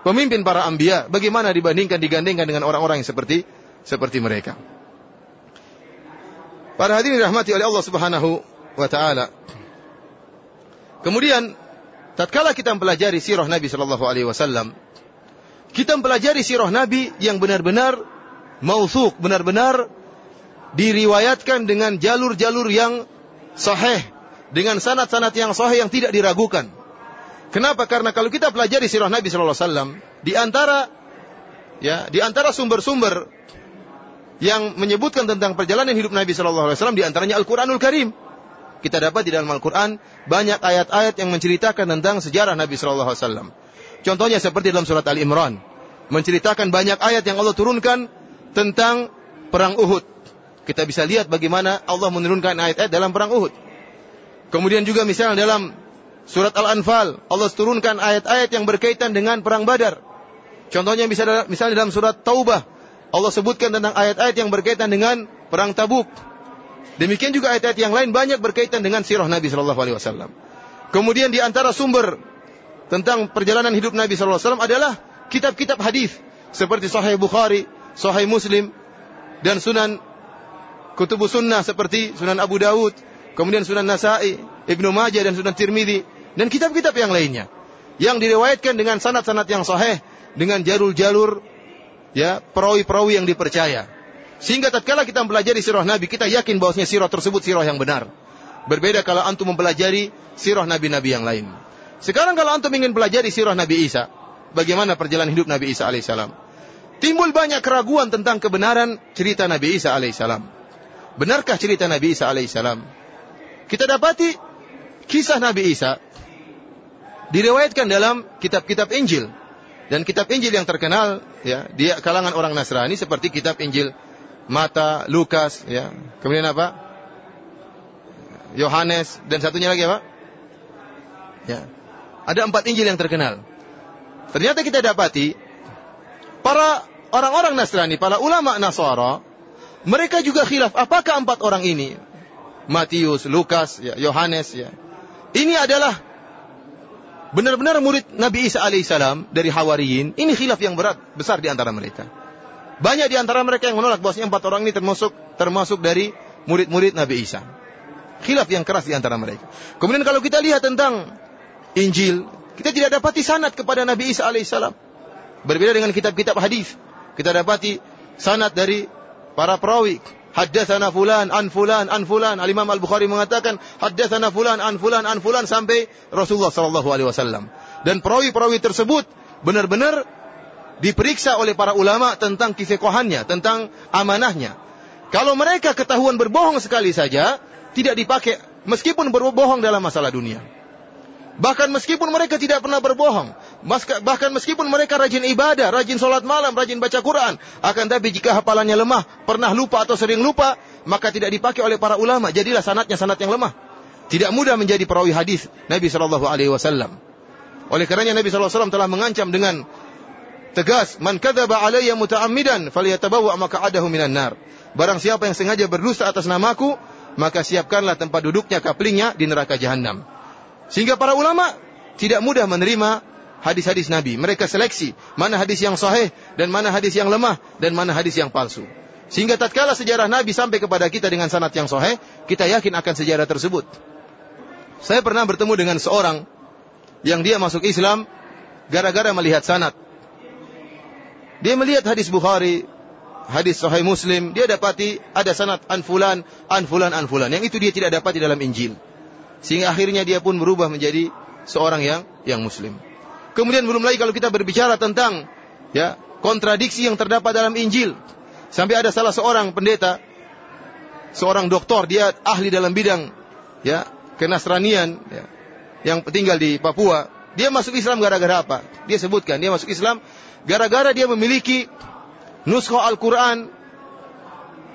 Pemimpin para anbiya, bagaimana dibandingkan digandingkan dengan orang-orang yang seperti seperti mereka. Para hadirin dirahmati oleh Allah Subhanahu wa taala. Kemudian tatkala kita mempelajari sirah Nabi sallallahu alaihi wasallam, kita mempelajari sirah Nabi yang benar-benar mausuk, benar-benar diriwayatkan dengan jalur-jalur yang sahih, dengan sanad-sanad yang sahih yang tidak diragukan. Kenapa? Karena kalau kita pelajari sirah Nabi sallallahu alaihi wasallam, di antara ya, di antara sumber-sumber yang menyebutkan tentang perjalanan hidup Nabi Shallallahu Alaihi Wasallam di antaranya Al-Quranul Karim. Kita dapat di dalam Al-Quran banyak ayat-ayat yang menceritakan tentang sejarah Nabi Shallallahu Alaihi Wasallam. Contohnya seperti dalam surat Al Imran menceritakan banyak ayat yang Allah turunkan tentang perang Uhud. Kita bisa lihat bagaimana Allah menurunkan ayat-ayat dalam perang Uhud. Kemudian juga misalnya dalam surat Al-Anfal Allah turunkan ayat-ayat yang berkaitan dengan perang Badar. Contohnya misalnya dalam surat Taubah Allah sebutkan tentang ayat-ayat yang berkaitan dengan perang Tabuk. Demikian juga ayat-ayat yang lain banyak berkaitan dengan sirah Nabi Shallallahu Alaihi Wasallam. Kemudian di antara sumber tentang perjalanan hidup Nabi Shallallahu Alaihi Wasallam adalah kitab-kitab hadis seperti Sahih Bukhari, Sahih Muslim, dan Sunan Kutubu Sunnah seperti Sunan Abu Dawud, kemudian Sunan Nasai, Ibnu Majah dan Sunan Tirmidzi dan kitab-kitab yang lainnya yang diriwayatkan dengan sanad-sanad yang sahih dengan jalur-jalur ya perawi-perawi yang dipercaya. Sehingga tatkala kita mempelajari sirah Nabi, kita yakin bahwasanya sirah tersebut sirah yang benar. Berbeda kalau antum mempelajari sirah Nabi-Nabi yang lain. Sekarang kalau antum ingin pelajari sirah Nabi Isa, bagaimana perjalanan hidup Nabi Isa alaihissalam? Timbul banyak keraguan tentang kebenaran cerita Nabi Isa alaihissalam. Benarkah cerita Nabi Isa alaihissalam? Kita dapati kisah Nabi Isa diriwayatkan dalam kitab-kitab Injil. Dan kitab Injil yang terkenal ya di kalangan orang Nasrani seperti kitab Injil Mata, Lukas, ya. Kemudian apa? Yohanes dan satunya lagi apa? Ya. Ada empat Injil yang terkenal. Ternyata kita dapati para orang-orang Nasrani, para ulama Nasara, mereka juga khilaf apakah empat orang ini Matius, Lukas, ya, Yohanes ya. Ini adalah benar-benar murid Nabi Isa alaihissalam dari Hawariyin, ini khilaf yang berat besar di antara mereka. Banyak di antara mereka yang menolak bahwasanya empat orang ini termasuk termasuk dari murid-murid Nabi Isa. Khilaf yang keras di antara mereka. Kemudian kalau kita lihat tentang Injil, kita tidak dapati sanad kepada Nabi Isa alaihissalam. Berbeda dengan kitab-kitab hadis, kita dapati sanad dari para perawi Haddatsana fulan an fulan an fulan. Al Imam Al Bukhari mengatakan haddatsana fulan an fulan an fulan sampai Rasulullah sallallahu alaihi wasallam. Dan perawi-perawi tersebut benar-benar diperiksa oleh para ulama tentang kifikohannya, tentang amanahnya. Kalau mereka ketahuan berbohong sekali saja, tidak dipakai meskipun berbohong dalam masalah dunia. Bahkan meskipun mereka tidak pernah berbohong, bahkan meskipun mereka rajin ibadah, rajin sholat malam, rajin baca Quran, akan tapi jika hafalannya lemah, pernah lupa atau sering lupa, maka tidak dipakai oleh para ulama. Jadilah sanatnya sanat yang lemah. Tidak mudah menjadi perawi hadis Nabi Shallallahu Alaihi Wasallam. Oleh karenanya Nabi Shallallahu Alaihi Wasallam telah mengancam dengan tegas, "Man kadzaba alayya muta'ammidan falyatabawa maq'adahu minan nar." Barang siapa yang sengaja berdusta atas namaku, maka siapkanlah tempat duduknya kaplingnya di neraka jahanam. Sehingga para ulama tidak mudah menerima hadis-hadis Nabi. Mereka seleksi mana hadis yang sahih dan mana hadis yang lemah dan mana hadis yang palsu. Sehingga tatkala sejarah Nabi sampai kepada kita dengan sanad yang sahih, kita yakin akan sejarah tersebut. Saya pernah bertemu dengan seorang yang dia masuk Islam gara-gara melihat sanad. Dia melihat hadis Bukhari, hadis Sahih Muslim, dia dapati ada sanad an fulan, an fulan, an fulan. Yang itu dia tidak dapat di dalam Injil. Sehingga akhirnya dia pun berubah menjadi seorang yang yang muslim. Kemudian belum lagi kalau kita berbicara tentang ya kontradiksi yang terdapat dalam Injil. Sampai ada salah seorang pendeta, seorang doktor, dia ahli dalam bidang ya kenasranian ya, yang tinggal di Papua. Dia masuk Islam gara-gara apa? Dia sebutkan dia masuk Islam gara-gara dia memiliki nuskho Al-Quran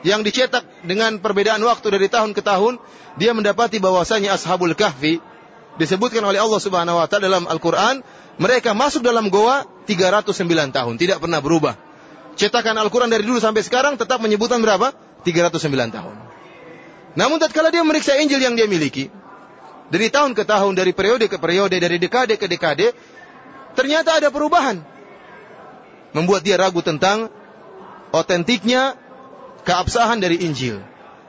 yang dicetak dengan perbedaan waktu dari tahun ke tahun, dia mendapati bahwasanya Ashabul Kahfi disebutkan oleh Allah Subhanahu wa taala dalam Al-Qur'an, mereka masuk dalam goa 309 tahun, tidak pernah berubah. Cetakan Al-Qur'an dari dulu sampai sekarang tetap menyebutkan berapa? 309 tahun. Namun tatkala dia meriksa Injil yang dia miliki, dari tahun ke tahun, dari periode ke periode, dari dekade ke dekade, ternyata ada perubahan. Membuat dia ragu tentang otentiknya keabsahan dari Injil.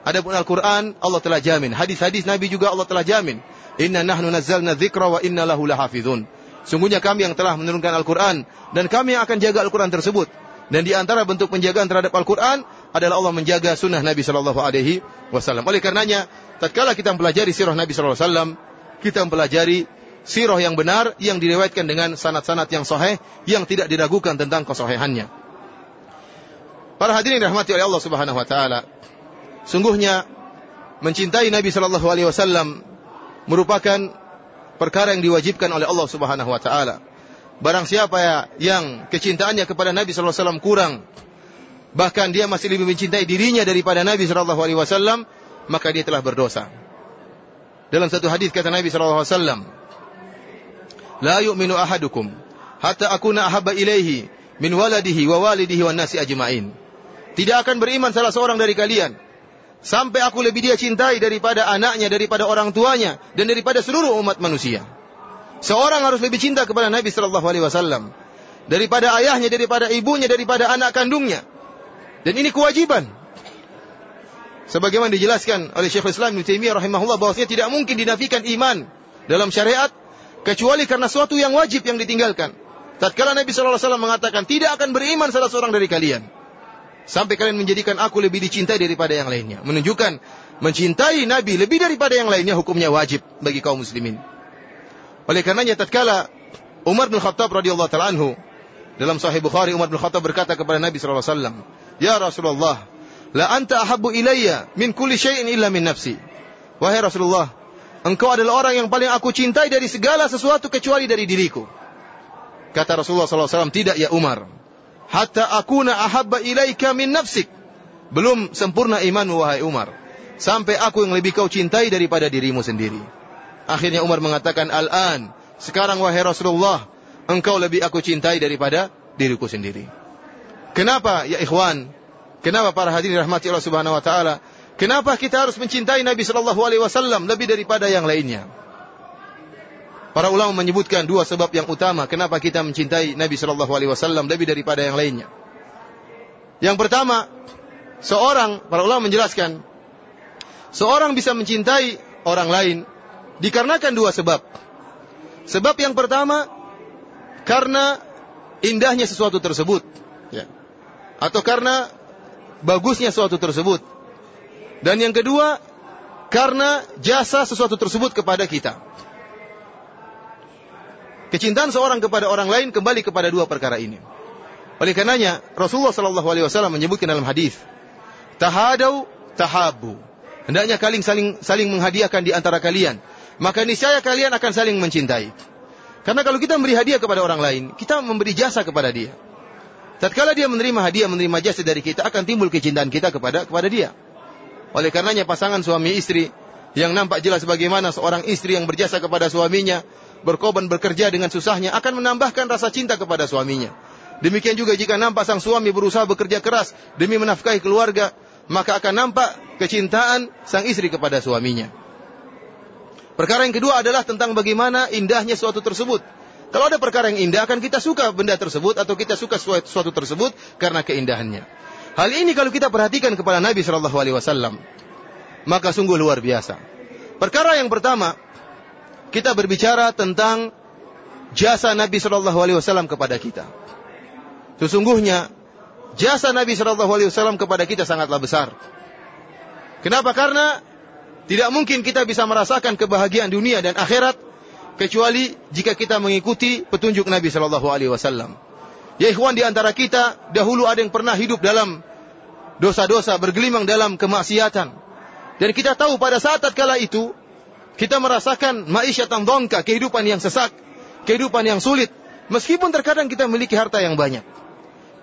Adapun Al-Quran, Allah telah jamin. Hadis-hadis Nabi juga Allah telah jamin. Inna nahnu nazzalna dzikra wa inna lahu lahafidhun. Sungguhnya kami yang telah menurunkan Al-Quran dan kami yang akan jaga Al-Quran tersebut. Dan di antara bentuk penjagaan terhadap Al-Quran adalah Allah menjaga sunnah Nabi Shallallahu Alaihi Wasallam. Oleh karenanya, tatkala kita mempelajari sirah Nabi Shallallahu Alaihi Wasallam, kita mempelajari sirah yang benar yang diriwayatkan dengan sanat-sanat yang sahih yang tidak diragukan tentang kesohihannya. Para hadirin rahmati oleh Allah Subhanahu wa taala. Sungguhnya mencintai Nabi sallallahu alaihi wasallam merupakan perkara yang diwajibkan oleh Allah Subhanahu wa taala. Barang siapa ya yang kecintaannya kepada Nabi sallallahu alaihi wasallam kurang, bahkan dia masih lebih mencintai dirinya daripada Nabi sallallahu alaihi wasallam, maka dia telah berdosa. Dalam satu hadis kata Nabi sallallahu alaihi wasallam, "La yu'minu ahadukum hatta akuna ahabba ilaihi min waladihi wa walidihi wan nasi ajma'in." Tidak akan beriman salah seorang dari kalian sampai aku lebih dia cintai daripada anaknya, daripada orang tuanya dan daripada seluruh umat manusia. Seorang harus lebih cinta kepada Nabi sallallahu alaihi wasallam daripada ayahnya, daripada ibunya, daripada anak kandungnya. Dan ini kewajiban. Sebagaimana dijelaskan oleh Syekh Islam Ibnu Taimiyah rahimahullah bahwasanya tidak mungkin dinafikan iman dalam syariat kecuali karena suatu yang wajib yang ditinggalkan. Tatkala Nabi sallallahu alaihi wasallam mengatakan tidak akan beriman salah seorang dari kalian sampai kalian menjadikan aku lebih dicintai daripada yang lainnya. Menunjukkan mencintai Nabi lebih daripada yang lainnya hukumnya wajib bagi kaum muslimin. Oleh karenanya tatkala Umar bin Khattab radhiyallahu taala anhu dalam Sahih Bukhari Umar bin Khattab berkata kepada Nabi sallallahu alaihi wasallam, "Ya Rasulullah, la anta ahabbu ilayya min kulli syai'in illa min nafsi." Wahai Rasulullah, engkau adalah orang yang paling aku cintai dari segala sesuatu kecuali dari diriku. Kata Rasulullah wasallam, "Tidak ya Umar. Hatta akuna ahabba ilaika min nafsik." Belum sempurna imanmu wahai Umar. Sampai aku yang lebih kau cintai daripada dirimu sendiri. Akhirnya Umar mengatakan, Al-an, sekarang wahai Rasulullah, engkau lebih aku cintai daripada diriku sendiri. Kenapa ya ikhwan? Kenapa para hadirin rahmati Allah Subhanahu wa taala? Kenapa kita harus mencintai Nabi sallallahu alaihi wasallam lebih daripada yang lainnya? Para ulama menyebutkan dua sebab yang utama kenapa kita mencintai Nabi sallallahu alaihi wasallam lebih daripada yang lainnya. Yang pertama, seorang para ulama menjelaskan seorang bisa mencintai orang lain Dikarenakan dua sebab. Sebab yang pertama karena indahnya sesuatu tersebut, ya. atau karena bagusnya sesuatu tersebut. Dan yang kedua karena jasa sesuatu tersebut kepada kita. Kecintaan seorang kepada orang lain kembali kepada dua perkara ini. Oleh karenanya Rasulullah Shallallahu Alaihi Wasallam menyebutkan dalam hadis, tahadau tahabu. Hendaknya kalian saling saling menghadiahkan di antara kalian maka niscaya kalian akan saling mencintai. Karena kalau kita memberi hadiah kepada orang lain, kita memberi jasa kepada dia. Tatkala dia menerima hadiah, menerima jasa dari kita, akan timbul kecintaan kita kepada kepada dia. Oleh karenanya pasangan suami istri yang nampak jelas bagaimana seorang istri yang berjasa kepada suaminya, berkorban bekerja dengan susahnya akan menambahkan rasa cinta kepada suaminya. Demikian juga jika nampak sang suami berusaha bekerja keras demi menafkahi keluarga, maka akan nampak kecintaan sang istri kepada suaminya. Perkara yang kedua adalah tentang bagaimana indahnya suatu tersebut. Kalau ada perkara yang indah, akan kita suka benda tersebut atau kita suka suatu tersebut karena keindahannya. Hal ini kalau kita perhatikan kepada Nabi Shallallahu Alaihi Wasallam, maka sungguh luar biasa. Perkara yang pertama, kita berbicara tentang jasa Nabi Shallallahu Alaihi Wasallam kepada kita. Sesungguhnya jasa Nabi Shallallahu Alaihi Wasallam kepada kita sangatlah besar. Kenapa? Karena tidak mungkin kita bisa merasakan kebahagiaan dunia dan akhirat kecuali jika kita mengikuti petunjuk Nabi Shallallahu Alaihi Wasallam. Ya ikhwan di antara kita dahulu ada yang pernah hidup dalam dosa-dosa, bergelimang dalam kemaksiatan. Dan kita tahu pada saat tatkala itu kita merasakan ma'isyatan dongka, kehidupan yang sesak, kehidupan yang sulit. Meskipun terkadang kita memiliki harta yang banyak.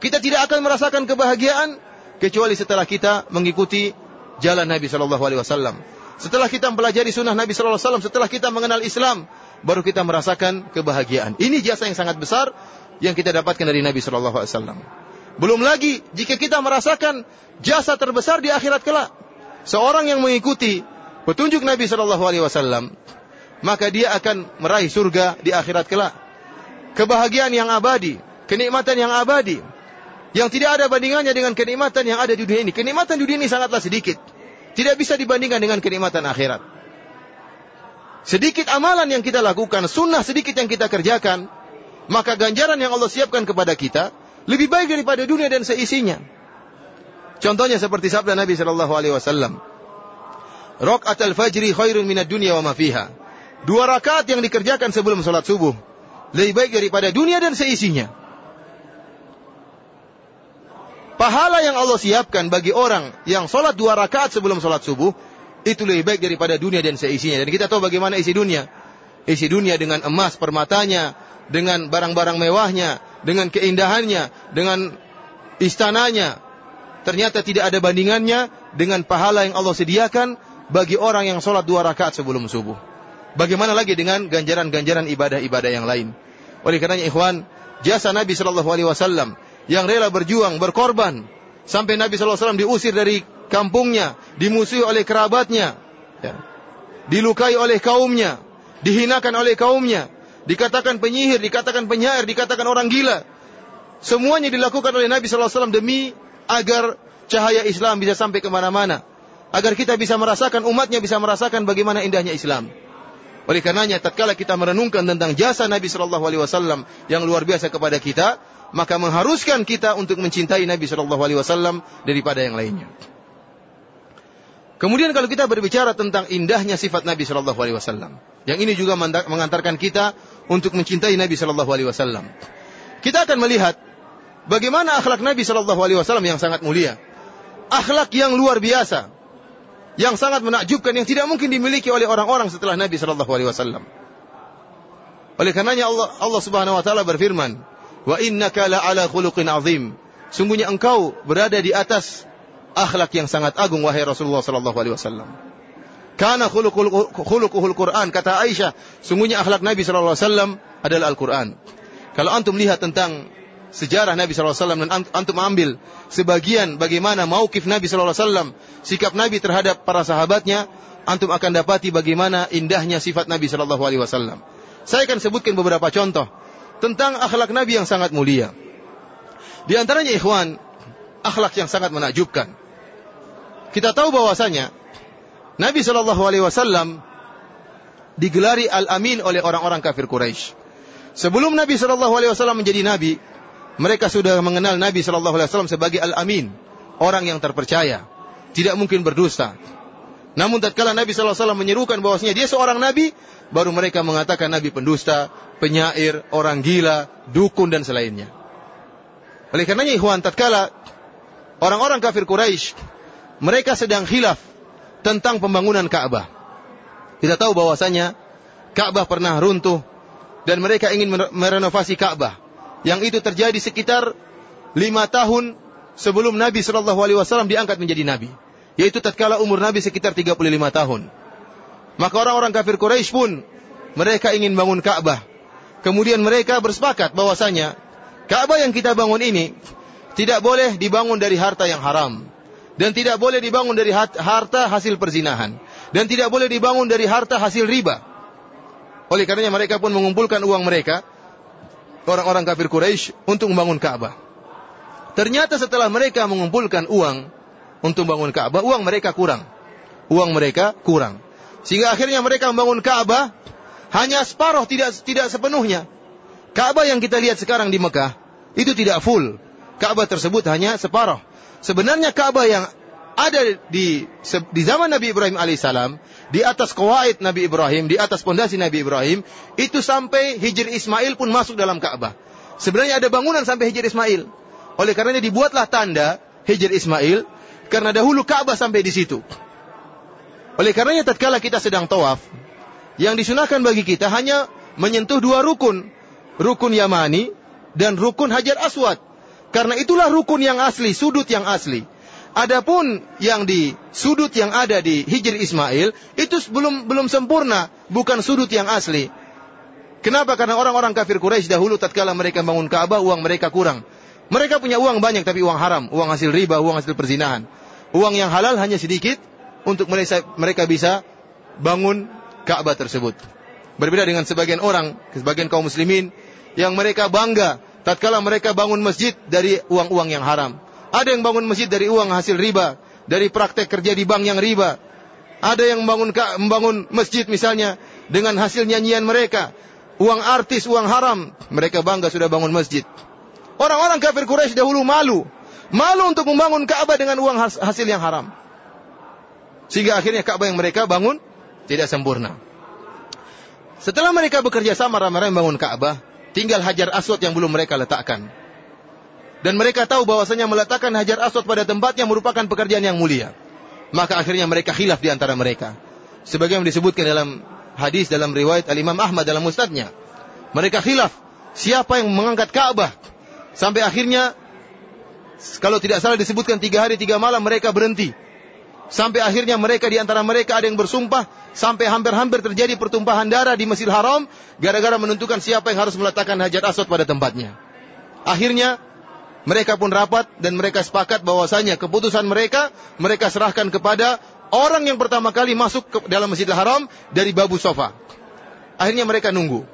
Kita tidak akan merasakan kebahagiaan kecuali setelah kita mengikuti jalan Nabi Shallallahu Alaihi Wasallam. Setelah kita mempelajari sunnah Nabi Sallallahu Alaihi Wasallam, setelah kita mengenal Islam, baru kita merasakan kebahagiaan. Ini jasa yang sangat besar yang kita dapatkan dari Nabi Sallallahu Alaihi Wasallam. Belum lagi jika kita merasakan jasa terbesar di akhirat kelak. Seorang yang mengikuti petunjuk Nabi Sallallahu Alaihi Wasallam, maka dia akan meraih surga di akhirat kelak. Kebahagiaan yang abadi, kenikmatan yang abadi, yang tidak ada bandingannya dengan kenikmatan yang ada di dunia ini. Kenikmatan di dunia ini sangatlah sedikit. Tidak bisa dibandingkan dengan kenikmatan akhirat. Sedikit amalan yang kita lakukan, sunnah sedikit yang kita kerjakan, maka ganjaran yang Allah siapkan kepada kita lebih baik daripada dunia dan seisinya. Contohnya seperti sabda Nabi Shallallahu Alaihi Wasallam, Rokat al fajri khairun minat dunia wa mafiha. Dua rakaat yang dikerjakan sebelum sholat subuh lebih baik daripada dunia dan seisinya. Pahala yang Allah siapkan bagi orang yang sholat dua rakaat sebelum sholat subuh, itu lebih baik daripada dunia dan seisinya. Dan kita tahu bagaimana isi dunia. Isi dunia dengan emas permatanya, dengan barang-barang mewahnya, dengan keindahannya, dengan istananya. Ternyata tidak ada bandingannya dengan pahala yang Allah sediakan bagi orang yang sholat dua rakaat sebelum subuh. Bagaimana lagi dengan ganjaran-ganjaran ibadah-ibadah yang lain. Oleh karenanya ikhwan, jasa Nabi Shallallahu Alaihi Wasallam yang rela berjuang, berkorban sampai Nabi SAW diusir dari kampungnya, dimusuhi oleh kerabatnya, ya. dilukai oleh kaumnya, dihinakan oleh kaumnya, dikatakan penyihir, dikatakan penyair, dikatakan orang gila. Semuanya dilakukan oleh Nabi SAW demi agar cahaya Islam bisa sampai ke mana-mana. Agar kita bisa merasakan, umatnya bisa merasakan bagaimana indahnya Islam. Oleh karenanya, tatkala kita merenungkan tentang jasa Nabi Shallallahu Alaihi Wasallam yang luar biasa kepada kita, maka mengharuskan kita untuk mencintai Nabi Shallallahu Alaihi Wasallam daripada yang lainnya. Kemudian kalau kita berbicara tentang indahnya sifat Nabi Shallallahu Alaihi Wasallam, yang ini juga mengantarkan kita untuk mencintai Nabi Shallallahu Alaihi Wasallam. Kita akan melihat bagaimana akhlak Nabi Shallallahu Alaihi Wasallam yang sangat mulia, akhlak yang luar biasa, yang sangat menakjubkan, yang tidak mungkin dimiliki oleh orang-orang setelah Nabi Shallallahu Alaihi Wasallam. Oleh karenanya Allah, Allah Subhanahu Wa Taala berfirman, Wa innaka ala khuluqin azim. Sungguhnya engkau berada di atas akhlak yang sangat agung wahai Rasulullah sallallahu alaihi wasallam. Karena khuluquhul Quran kata Aisyah, sungguhnya akhlak Nabi sallallahu alaihi wasallam adalah Al-Qur'an. Kalau antum lihat tentang sejarah Nabi wasallam dan antum ambil sebagian bagaimana maukif Nabi wasallam, sikap Nabi terhadap para sahabatnya, antum akan dapati bagaimana indahnya sifat Nabi wasallam. Saya akan sebutkan beberapa contoh tentang akhlak Nabi yang sangat mulia. Di antaranya ikhwan, akhlak yang sangat menakjubkan. Kita tahu bahwasanya Nabi Wasallam digelari Al-Amin oleh orang-orang kafir Quraisy. Sebelum Nabi Wasallam menjadi Nabi, mereka sudah mengenal Nabi Shallallahu Alaihi Wasallam sebagai Al-Amin, orang yang terpercaya, tidak mungkin berdusta. Namun tatkala Nabi Shallallahu Alaihi Wasallam menyerukan bahwasanya dia seorang Nabi, baru mereka mengatakan Nabi pendusta, penyair, orang gila, dukun dan selainnya. Oleh karenanya ikhwan tatkala orang-orang kafir Quraisy mereka sedang khilaf tentang pembangunan Ka'bah. Kita tahu bahwasanya Ka'bah pernah runtuh dan mereka ingin merenovasi Ka'bah. Yang itu terjadi sekitar lima tahun sebelum Nabi Shallallahu Alaihi Wasallam diangkat menjadi Nabi, yaitu tatkala umur Nabi sekitar 35 tahun. Maka orang-orang kafir Quraisy pun mereka ingin bangun Ka'bah. Kemudian mereka bersepakat bahwasanya Ka'bah yang kita bangun ini tidak boleh dibangun dari harta yang haram. dan tidak boleh dibangun dari harta hasil perzinahan dan tidak boleh dibangun dari harta hasil riba. Oleh karenanya mereka pun mengumpulkan uang mereka orang-orang kafir Quraisy untuk membangun Ka'bah. Ternyata setelah mereka mengumpulkan uang untuk membangun Ka'bah, uang mereka kurang. Uang mereka kurang. Sehingga akhirnya mereka membangun Ka'bah hanya separuh tidak tidak sepenuhnya. Ka'bah yang kita lihat sekarang di Mekah itu tidak full. Ka'bah tersebut hanya separuh. Sebenarnya Ka'bah yang ada di di zaman Nabi Ibrahim alaihissalam di atas kawaid Nabi Ibrahim, di atas pondasi Nabi Ibrahim, itu sampai Hijr Ismail pun masuk dalam Ka'bah. Sebenarnya ada bangunan sampai Hijr Ismail. Oleh karenanya dibuatlah tanda Hijr Ismail karena dahulu Ka'bah sampai di situ. Oleh karenanya tatkala kita sedang tawaf, yang disunahkan bagi kita hanya menyentuh dua rukun, rukun Yamani dan rukun Hajar Aswad. Karena itulah rukun yang asli, sudut yang asli. Adapun yang di sudut yang ada di Hijr Ismail itu belum belum sempurna, bukan sudut yang asli. Kenapa? Karena orang-orang kafir Quraisy dahulu tatkala mereka bangun Ka'bah uang mereka kurang. Mereka punya uang banyak tapi uang haram, uang hasil riba, uang hasil perzinahan. Uang yang halal hanya sedikit untuk mereka bisa bangun Ka'bah tersebut. Berbeda dengan sebagian orang, sebagian kaum muslimin yang mereka bangga tatkala mereka bangun masjid dari uang-uang yang haram. Ada yang bangun masjid dari uang hasil riba, dari praktek kerja di bank yang riba. Ada yang membangun membangun masjid misalnya dengan hasil nyanyian mereka, uang artis, uang haram. Mereka bangga sudah bangun masjid. Orang-orang kafir Quraisy dahulu malu, malu untuk membangun Ka'bah dengan uang hasil yang haram. Sehingga akhirnya Ka'bah yang mereka bangun tidak sempurna. Setelah mereka bekerja sama ramai-ramai membangun Ka'bah, tinggal Hajar Aswad yang belum mereka letakkan. Dan mereka tahu bahwasanya meletakkan hajar aswad pada tempatnya merupakan pekerjaan yang mulia. Maka akhirnya mereka khilaf di antara mereka. Sebagaimana disebutkan dalam hadis dalam riwayat Al-Imam Ahmad dalam mustadnya. Mereka khilaf siapa yang mengangkat Ka'bah. Sampai akhirnya kalau tidak salah disebutkan tiga hari tiga malam mereka berhenti. Sampai akhirnya mereka di antara mereka ada yang bersumpah sampai hampir-hampir terjadi pertumpahan darah di Masjid Haram gara-gara menentukan siapa yang harus meletakkan hajar aswad pada tempatnya. Akhirnya mereka pun rapat dan mereka sepakat bahwasanya keputusan mereka mereka serahkan kepada orang yang pertama kali masuk ke dalam Masjidil Haram dari Babu Sofa. Akhirnya mereka nunggu.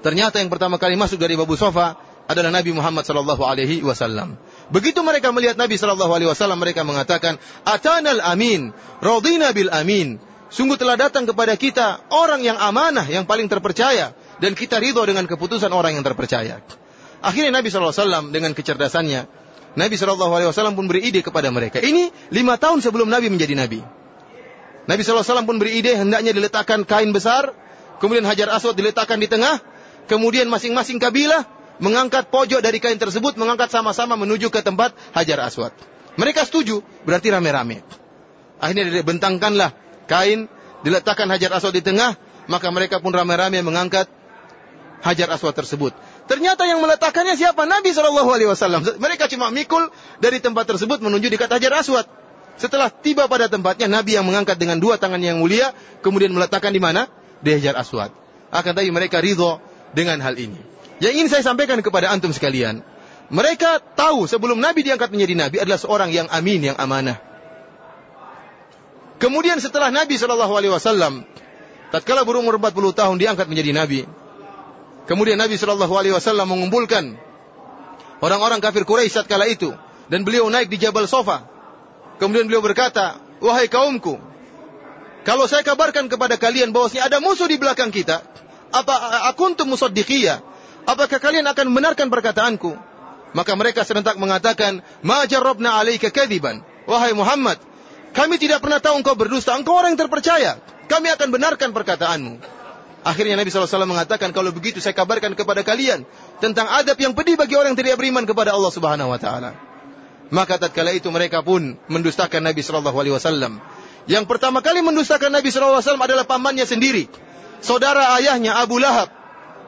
Ternyata yang pertama kali masuk dari Babu Sofa adalah Nabi Muhammad sallallahu alaihi wasallam. Begitu mereka melihat Nabi sallallahu alaihi wasallam mereka mengatakan, "Atanal amin, radina bil amin." Sungguh telah datang kepada kita orang yang amanah, yang paling terpercaya dan kita ridho dengan keputusan orang yang terpercaya. Akhirnya Nabi SAW dengan kecerdasannya, Nabi SAW pun beri ide kepada mereka. Ini lima tahun sebelum Nabi menjadi Nabi. Nabi SAW pun beri ide hendaknya diletakkan kain besar, kemudian hajar aswad diletakkan di tengah, kemudian masing-masing kabilah mengangkat pojok dari kain tersebut, mengangkat sama-sama menuju ke tempat hajar aswad. Mereka setuju, berarti rame-rame. Akhirnya dibentangkanlah kain, diletakkan hajar aswad di tengah, maka mereka pun rame-rame mengangkat hajar aswad tersebut. Ternyata yang meletakkannya siapa? Nabi Shallallahu Alaihi Wasallam. Mereka cuma mikul dari tempat tersebut menuju di kata Hajar Aswad. Setelah tiba pada tempatnya, Nabi yang mengangkat dengan dua tangan yang mulia, kemudian meletakkan di mana? Di Hajar Aswad. Akan tapi mereka ridho dengan hal ini. Yang ingin saya sampaikan kepada antum sekalian, mereka tahu sebelum Nabi diangkat menjadi Nabi adalah seorang yang amin, yang amanah. Kemudian setelah Nabi Shallallahu Alaihi Wasallam, tatkala berumur 40 tahun diangkat menjadi Nabi, Kemudian Nabi Shallallahu Alaihi Wasallam mengumpulkan orang-orang kafir Quraisy saat kala itu dan beliau naik di Jabal Sofa. Kemudian beliau berkata, wahai kaumku, kalau saya kabarkan kepada kalian bahwasanya ada musuh di belakang kita, apa aku untuk musaddiqiyah? Apakah kalian akan membenarkan perkataanku? Maka mereka serentak mengatakan, "Ma jarrabna 'alaika kadiban." Wahai Muhammad, kami tidak pernah tahu engkau berdusta, engkau orang yang terpercaya. Kami akan benarkan perkataanmu. Akhirnya Nabi SAW mengatakan, kalau begitu saya kabarkan kepada kalian tentang adab yang pedih bagi orang yang tidak beriman kepada Allah Subhanahu Wa Taala. Maka tatkala itu mereka pun mendustakan Nabi Wasallam. Yang pertama kali mendustakan Nabi Wasallam adalah pamannya sendiri, saudara ayahnya Abu Lahab.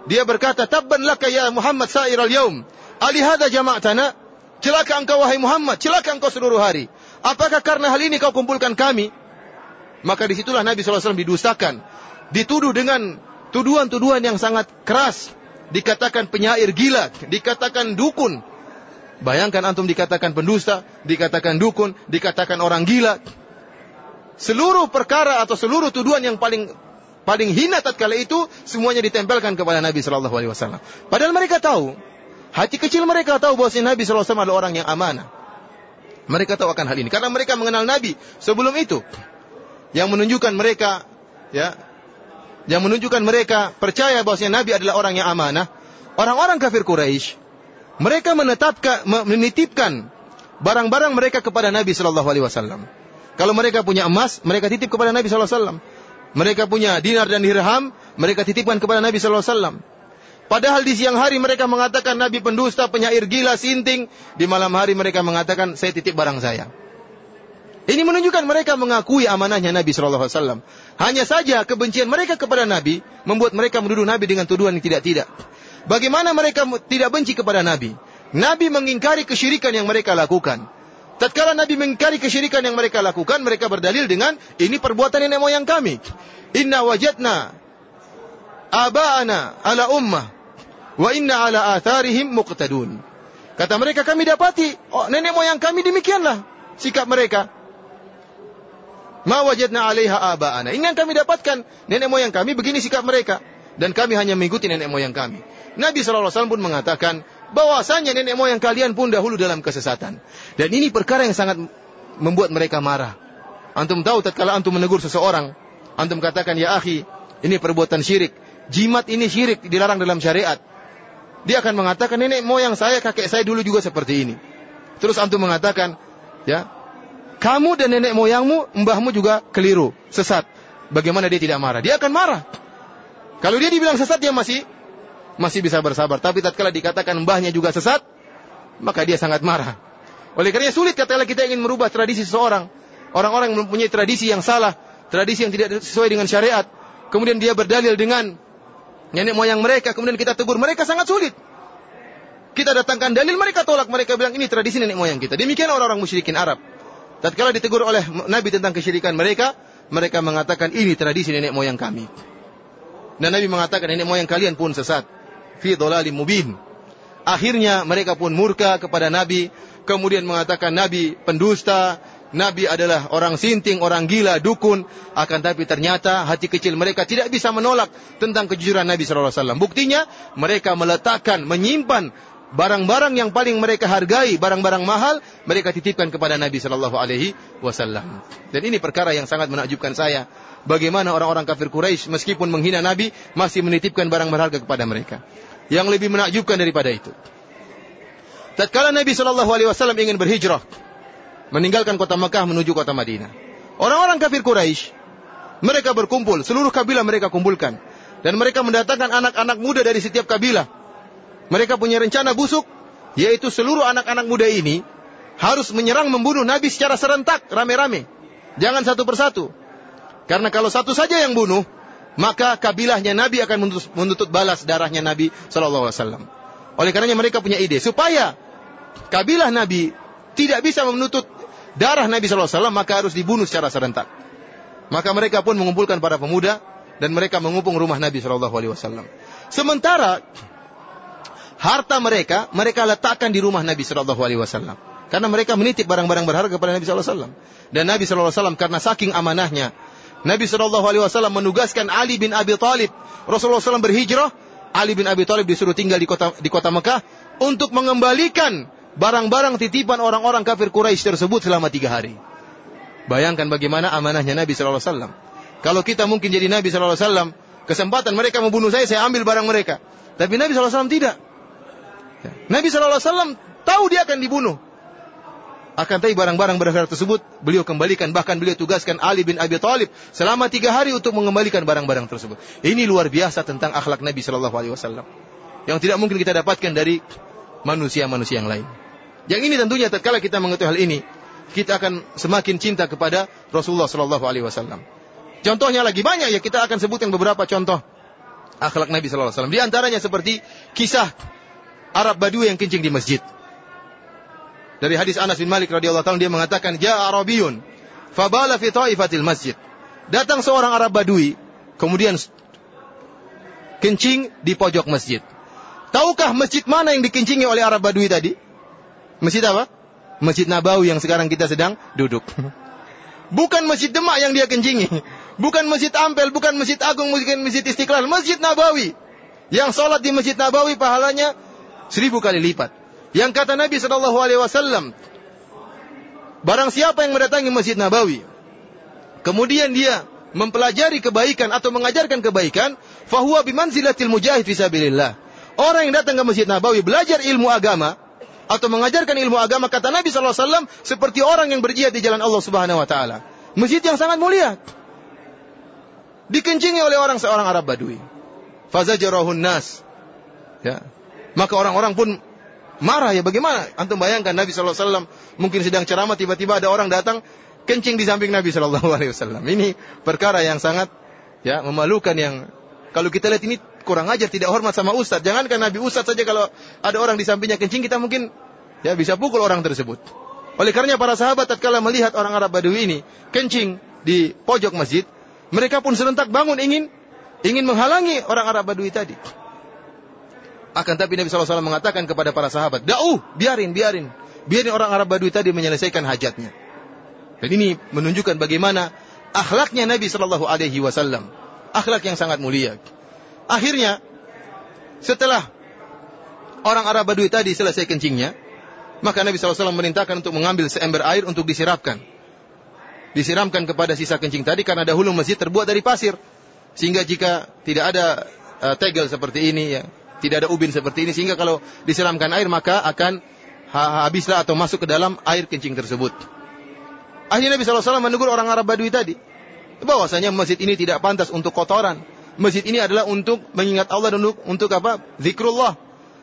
Dia berkata, Tabban laka ya Muhammad sa'ir al-yaum. Alihada jama'atana. Celaka engkau wahai Muhammad, celaka engkau seluruh hari. Apakah karena hal ini kau kumpulkan kami? Maka di situlah Nabi SAW didustakan dituduh dengan tuduhan-tuduhan yang sangat keras, dikatakan penyair gila, dikatakan dukun, Bayangkan antum dikatakan pendusta, dikatakan dukun, dikatakan orang gila. Seluruh perkara atau seluruh tuduhan yang paling paling hina tatkala itu semuanya ditempelkan kepada Nabi Shallallahu Alaihi Wasallam. Padahal mereka tahu, hati kecil mereka tahu bahwa Nabi Shallallahu Alaihi Wasallam adalah orang yang amanah. Mereka tahu akan hal ini karena mereka mengenal Nabi sebelum itu, yang menunjukkan mereka, ya, yang menunjukkan mereka percaya bahwa Nabi adalah orang yang amanah. Orang-orang kafir Quraisy mereka menetapkan, menitipkan barang-barang mereka kepada Nabi Shallallahu Alaihi Wasallam. Kalau mereka punya emas, mereka titip kepada Nabi Shallallahu Alaihi Wasallam. Mereka punya dinar dan dirham, mereka titipkan kepada Nabi Shallallahu Alaihi Wasallam. Padahal di siang hari mereka mengatakan Nabi pendusta, penyair gila, sinting. Di malam hari mereka mengatakan saya titip barang saya. Ini menunjukkan mereka mengakui amanahnya Nabi Shallallahu Alaihi Wasallam. Hanya saja kebencian mereka kepada Nabi membuat mereka menuduh Nabi dengan tuduhan yang tidak-tidak. Bagaimana mereka tidak benci kepada Nabi? Nabi mengingkari kesyirikan yang mereka lakukan. Tatkala Nabi mengingkari kesyirikan yang mereka lakukan, mereka berdalil dengan ini perbuatan nenek moyang kami. Inna wajadna aba'ana ala ummah wa inna ala atharihim muqtadun. Kata mereka kami dapati oh, nenek moyang kami demikianlah sikap mereka. Ma wajadna 'alaiha aba'ana. Ini yang kami dapatkan nenek moyang kami begini sikap mereka dan kami hanya mengikuti nenek moyang kami. Nabi SAW pun mengatakan bahwasanya nenek moyang kalian pun dahulu dalam kesesatan. Dan ini perkara yang sangat membuat mereka marah. Antum tahu tatkala antum menegur seseorang, antum katakan ya akhi, ini perbuatan syirik. Jimat ini syirik dilarang dalam syariat. Dia akan mengatakan nenek moyang saya, kakek saya dulu juga seperti ini. Terus antum mengatakan, ya, kamu dan nenek moyangmu, mbahmu juga keliru, sesat. Bagaimana dia tidak marah? Dia akan marah. Kalau dia dibilang sesat, dia masih masih bisa bersabar. Tapi tatkala dikatakan mbahnya juga sesat, maka dia sangat marah. Oleh karena sulit tatkala kita ingin merubah tradisi seseorang. Orang-orang yang mempunyai tradisi yang salah, tradisi yang tidak sesuai dengan syariat. Kemudian dia berdalil dengan nenek moyang mereka, kemudian kita tegur mereka sangat sulit. Kita datangkan dalil, mereka tolak, mereka bilang ini tradisi nenek moyang kita. Demikian orang-orang musyrikin Arab. Tatkala ditegur oleh Nabi tentang kesyirikan mereka, mereka mengatakan ini tradisi nenek moyang kami. Dan Nabi mengatakan nenek moyang kalian pun sesat fi dhalalim mubin. Akhirnya mereka pun murka kepada Nabi, kemudian mengatakan Nabi pendusta, Nabi adalah orang sinting, orang gila, dukun. Akan tapi ternyata hati kecil mereka tidak bisa menolak tentang kejujuran Nabi SAW. Buktinya mereka meletakkan, menyimpan barang-barang yang paling mereka hargai, barang-barang mahal, mereka titipkan kepada Nabi Shallallahu Alaihi Wasallam. Dan ini perkara yang sangat menakjubkan saya. Bagaimana orang-orang kafir Quraisy meskipun menghina Nabi masih menitipkan barang berharga kepada mereka yang lebih menakjubkan daripada itu. Tatkala Nabi Shallallahu Alaihi Wasallam ingin berhijrah, meninggalkan kota Mekah menuju kota Madinah, orang-orang kafir Quraisy mereka berkumpul, seluruh kabilah mereka kumpulkan, dan mereka mendatangkan anak-anak muda dari setiap kabilah. Mereka punya rencana busuk, yaitu seluruh anak-anak muda ini harus menyerang membunuh Nabi secara serentak, rame-rame. Jangan satu persatu. Karena kalau satu saja yang bunuh, maka kabilahnya Nabi akan menuntut, balas darahnya Nabi Wasallam. Oleh karenanya mereka punya ide supaya kabilah Nabi tidak bisa menuntut darah Nabi Wasallam maka harus dibunuh secara serentak. Maka mereka pun mengumpulkan para pemuda dan mereka mengupung rumah Nabi Wasallam. Sementara harta mereka mereka letakkan di rumah Nabi Shallallahu Alaihi Wasallam karena mereka menitip barang-barang berharga kepada Nabi Shallallahu Alaihi Wasallam dan Nabi Shallallahu Alaihi Wasallam karena saking amanahnya Nabi Shallallahu Alaihi Wasallam menugaskan Ali bin Abi Thalib. Rasulullah SAW berhijrah, Ali bin Abi Thalib disuruh tinggal di kota di kota Mekah untuk mengembalikan barang-barang titipan orang-orang kafir Quraisy tersebut selama tiga hari. Bayangkan bagaimana amanahnya Nabi Shallallahu Alaihi Wasallam. Kalau kita mungkin jadi Nabi Shallallahu Alaihi Wasallam, kesempatan mereka membunuh saya, saya ambil barang mereka. Tapi Nabi Shallallahu Alaihi Wasallam tidak. Nabi Shallallahu Alaihi Wasallam tahu dia akan dibunuh. Akan tapi barang-barang berharga tersebut beliau kembalikan. Bahkan beliau tugaskan Ali bin Abi Thalib selama tiga hari untuk mengembalikan barang-barang tersebut. Ini luar biasa tentang akhlak Nabi Shallallahu Alaihi Wasallam. Yang tidak mungkin kita dapatkan dari manusia-manusia yang lain. Yang ini tentunya tatkala kita mengetahui hal ini, kita akan semakin cinta kepada Rasulullah Shallallahu Alaihi Wasallam. Contohnya lagi banyak ya kita akan sebutkan beberapa contoh akhlak Nabi Shallallahu Alaihi Wasallam. Di antaranya seperti kisah Arab Badui yang kencing di masjid. Dari hadis Anas bin Malik radhiyallahu taala dia mengatakan, "Ja Arabiyun fabala fi taifatil masjid." Datang seorang Arab Badui, kemudian kencing di pojok masjid. Tahukah masjid mana yang dikencingi oleh Arab Badui tadi? Masjid apa? Masjid Nabawi yang sekarang kita sedang duduk. Bukan Masjid Demak yang dia kencingi. Bukan Masjid Ampel, bukan Masjid Agung, bukan Masjid Istiqlal. Masjid Nabawi. Yang sholat di Masjid Nabawi pahalanya seribu kali lipat. Yang kata Nabi Shallallahu Alaihi Wasallam, barang siapa yang mendatangi Masjid Nabawi, kemudian dia mempelajari kebaikan atau mengajarkan kebaikan, fahuwa bimanzilatil mujahid fisabilillah. Orang yang datang ke Masjid Nabawi belajar ilmu agama, atau mengajarkan ilmu agama kata Nabi sallallahu alaihi wasallam seperti orang yang berjihad di jalan Allah Subhanahu wa taala. Masjid yang sangat mulia. Dikencingi oleh orang seorang Arab Badui. Fazajarahun nas. Ya. Maka orang-orang pun marah ya bagaimana? Antum bayangkan Nabi sallallahu alaihi wasallam mungkin sedang ceramah tiba-tiba ada orang datang kencing di samping Nabi sallallahu alaihi wasallam. Ini perkara yang sangat ya memalukan yang kalau kita lihat ini kurang ajar, tidak hormat sama ustadz. Jangankan Nabi ustadz saja kalau ada orang di sampingnya kencing, kita mungkin ya bisa pukul orang tersebut. Oleh karenanya para sahabat tatkala melihat orang Arab Badui ini kencing di pojok masjid, mereka pun serentak bangun ingin ingin menghalangi orang Arab Badui tadi. Akan tapi Nabi SAW mengatakan kepada para sahabat, Da'u, biarin, biarin. Biarin orang Arab Badui tadi menyelesaikan hajatnya. Dan ini menunjukkan bagaimana akhlaknya Nabi Shallallahu Alaihi Wasallam, akhlak yang sangat mulia. Akhirnya, setelah orang Arab Badui tadi selesai kencingnya, maka Nabi SAW merintahkan untuk mengambil seember air untuk disirapkan. Disiramkan kepada sisa kencing tadi karena dahulu masjid terbuat dari pasir. Sehingga jika tidak ada uh, tegel seperti ini, ya, tidak ada ubin seperti ini, sehingga kalau disiramkan air maka akan habislah atau masuk ke dalam air kencing tersebut. Akhirnya Nabi SAW menegur orang Arab Badui tadi. Bahwasanya masjid ini tidak pantas untuk kotoran masjid ini adalah untuk mengingat Allah dan untuk, untuk apa? Zikrullah.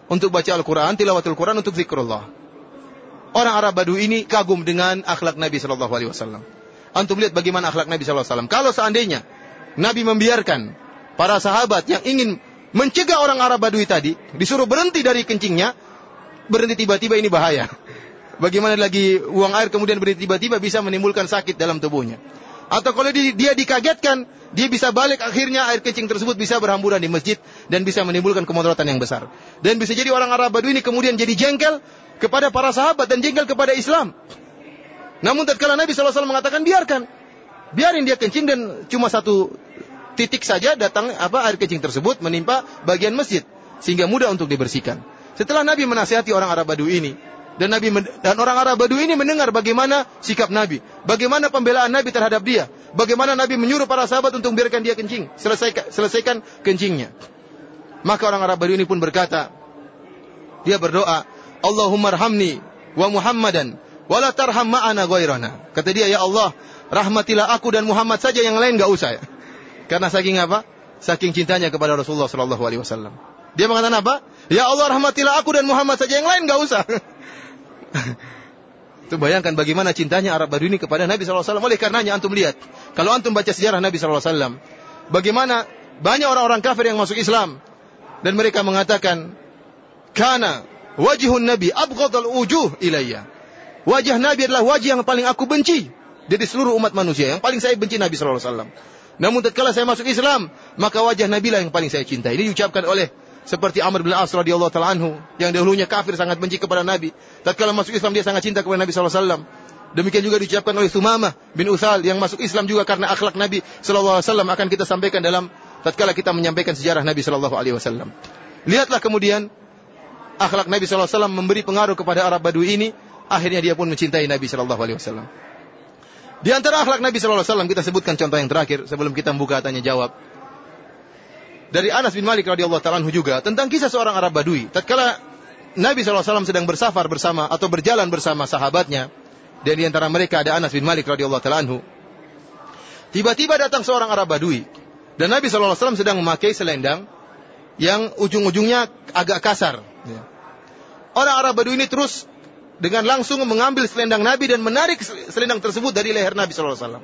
Untuk baca Al-Quran, tilawatul Quran untuk zikrullah. Orang Arab Badu ini kagum dengan akhlak Nabi Shallallahu Alaihi Wasallam. Antum lihat bagaimana akhlak Nabi Shallallahu Alaihi Wasallam. Kalau seandainya Nabi membiarkan para sahabat yang ingin mencegah orang Arab Badui tadi disuruh berhenti dari kencingnya, berhenti tiba-tiba ini bahaya. Bagaimana lagi uang air kemudian berhenti tiba-tiba bisa menimbulkan sakit dalam tubuhnya. Atau kalau dia dikagetkan, dia bisa balik akhirnya air kencing tersebut bisa berhamburan di masjid dan bisa menimbulkan kemudaratan yang besar. Dan bisa jadi orang Arab Badui ini kemudian jadi jengkel kepada para sahabat dan jengkel kepada Islam. Namun tatkala Nabi SAW mengatakan biarkan. Biarin dia kencing dan cuma satu titik saja datang apa air kencing tersebut menimpa bagian masjid sehingga mudah untuk dibersihkan. Setelah Nabi menasihati orang Arab Badui ini, dan Nabi dan orang Arab Badui ini mendengar bagaimana sikap Nabi, bagaimana pembelaan Nabi terhadap dia, bagaimana Nabi menyuruh para sahabat untuk biarkan dia kencing, selesaikan, selesaikan kencingnya. Maka orang Arab Badui ini pun berkata, dia berdoa, Allahumma arhamni wa Muhammadan wala tarham ma'ana ghairana. Kata dia, ya Allah, rahmatilah aku dan Muhammad saja yang lain gak usah ya. Karena saking apa? Saking cintanya kepada Rasulullah sallallahu alaihi wasallam. Dia mengatakan apa? Ya Allah rahmatilah aku dan Muhammad saja yang lain gak usah. Itu bayangkan bagaimana cintanya Arab Badui ini kepada Nabi SAW. Oleh karenanya antum lihat. Kalau antum baca sejarah Nabi SAW. Bagaimana banyak orang-orang kafir yang masuk Islam. Dan mereka mengatakan. Kana wajihun Nabi abghadal ujuh ilayya. Wajah Nabi adalah wajah yang paling aku benci. Dari seluruh umat manusia. Yang paling saya benci Nabi SAW. Namun tatkala saya masuk Islam. Maka wajah Nabi lah yang paling saya cintai. Ini diucapkan oleh seperti Amr bin As radhiyallahu taala anhu yang dahulunya kafir sangat benci kepada Nabi. Tatkala masuk Islam dia sangat cinta kepada Nabi wasallam. Demikian juga diucapkan oleh Sumamah bin Uthal yang masuk Islam juga karena akhlak Nabi wasallam akan kita sampaikan dalam tatkala kita menyampaikan sejarah Nabi wasallam. Lihatlah kemudian akhlak Nabi wasallam memberi pengaruh kepada Arab Badui ini, akhirnya dia pun mencintai Nabi wasallam. Di antara akhlak Nabi sallallahu alaihi wasallam kita sebutkan contoh yang terakhir sebelum kita membuka tanya jawab dari Anas bin Malik radhiyallahu taala juga tentang kisah seorang Arab Badui. Tatkala Nabi SAW sedang bersafar bersama atau berjalan bersama sahabatnya dan di antara mereka ada Anas bin Malik radhiyallahu taala Tiba-tiba datang seorang Arab Badui dan Nabi SAW sedang memakai selendang yang ujung-ujungnya agak kasar. Ya. Orang Arab Badui ini terus dengan langsung mengambil selendang Nabi dan menarik selendang tersebut dari leher Nabi SAW.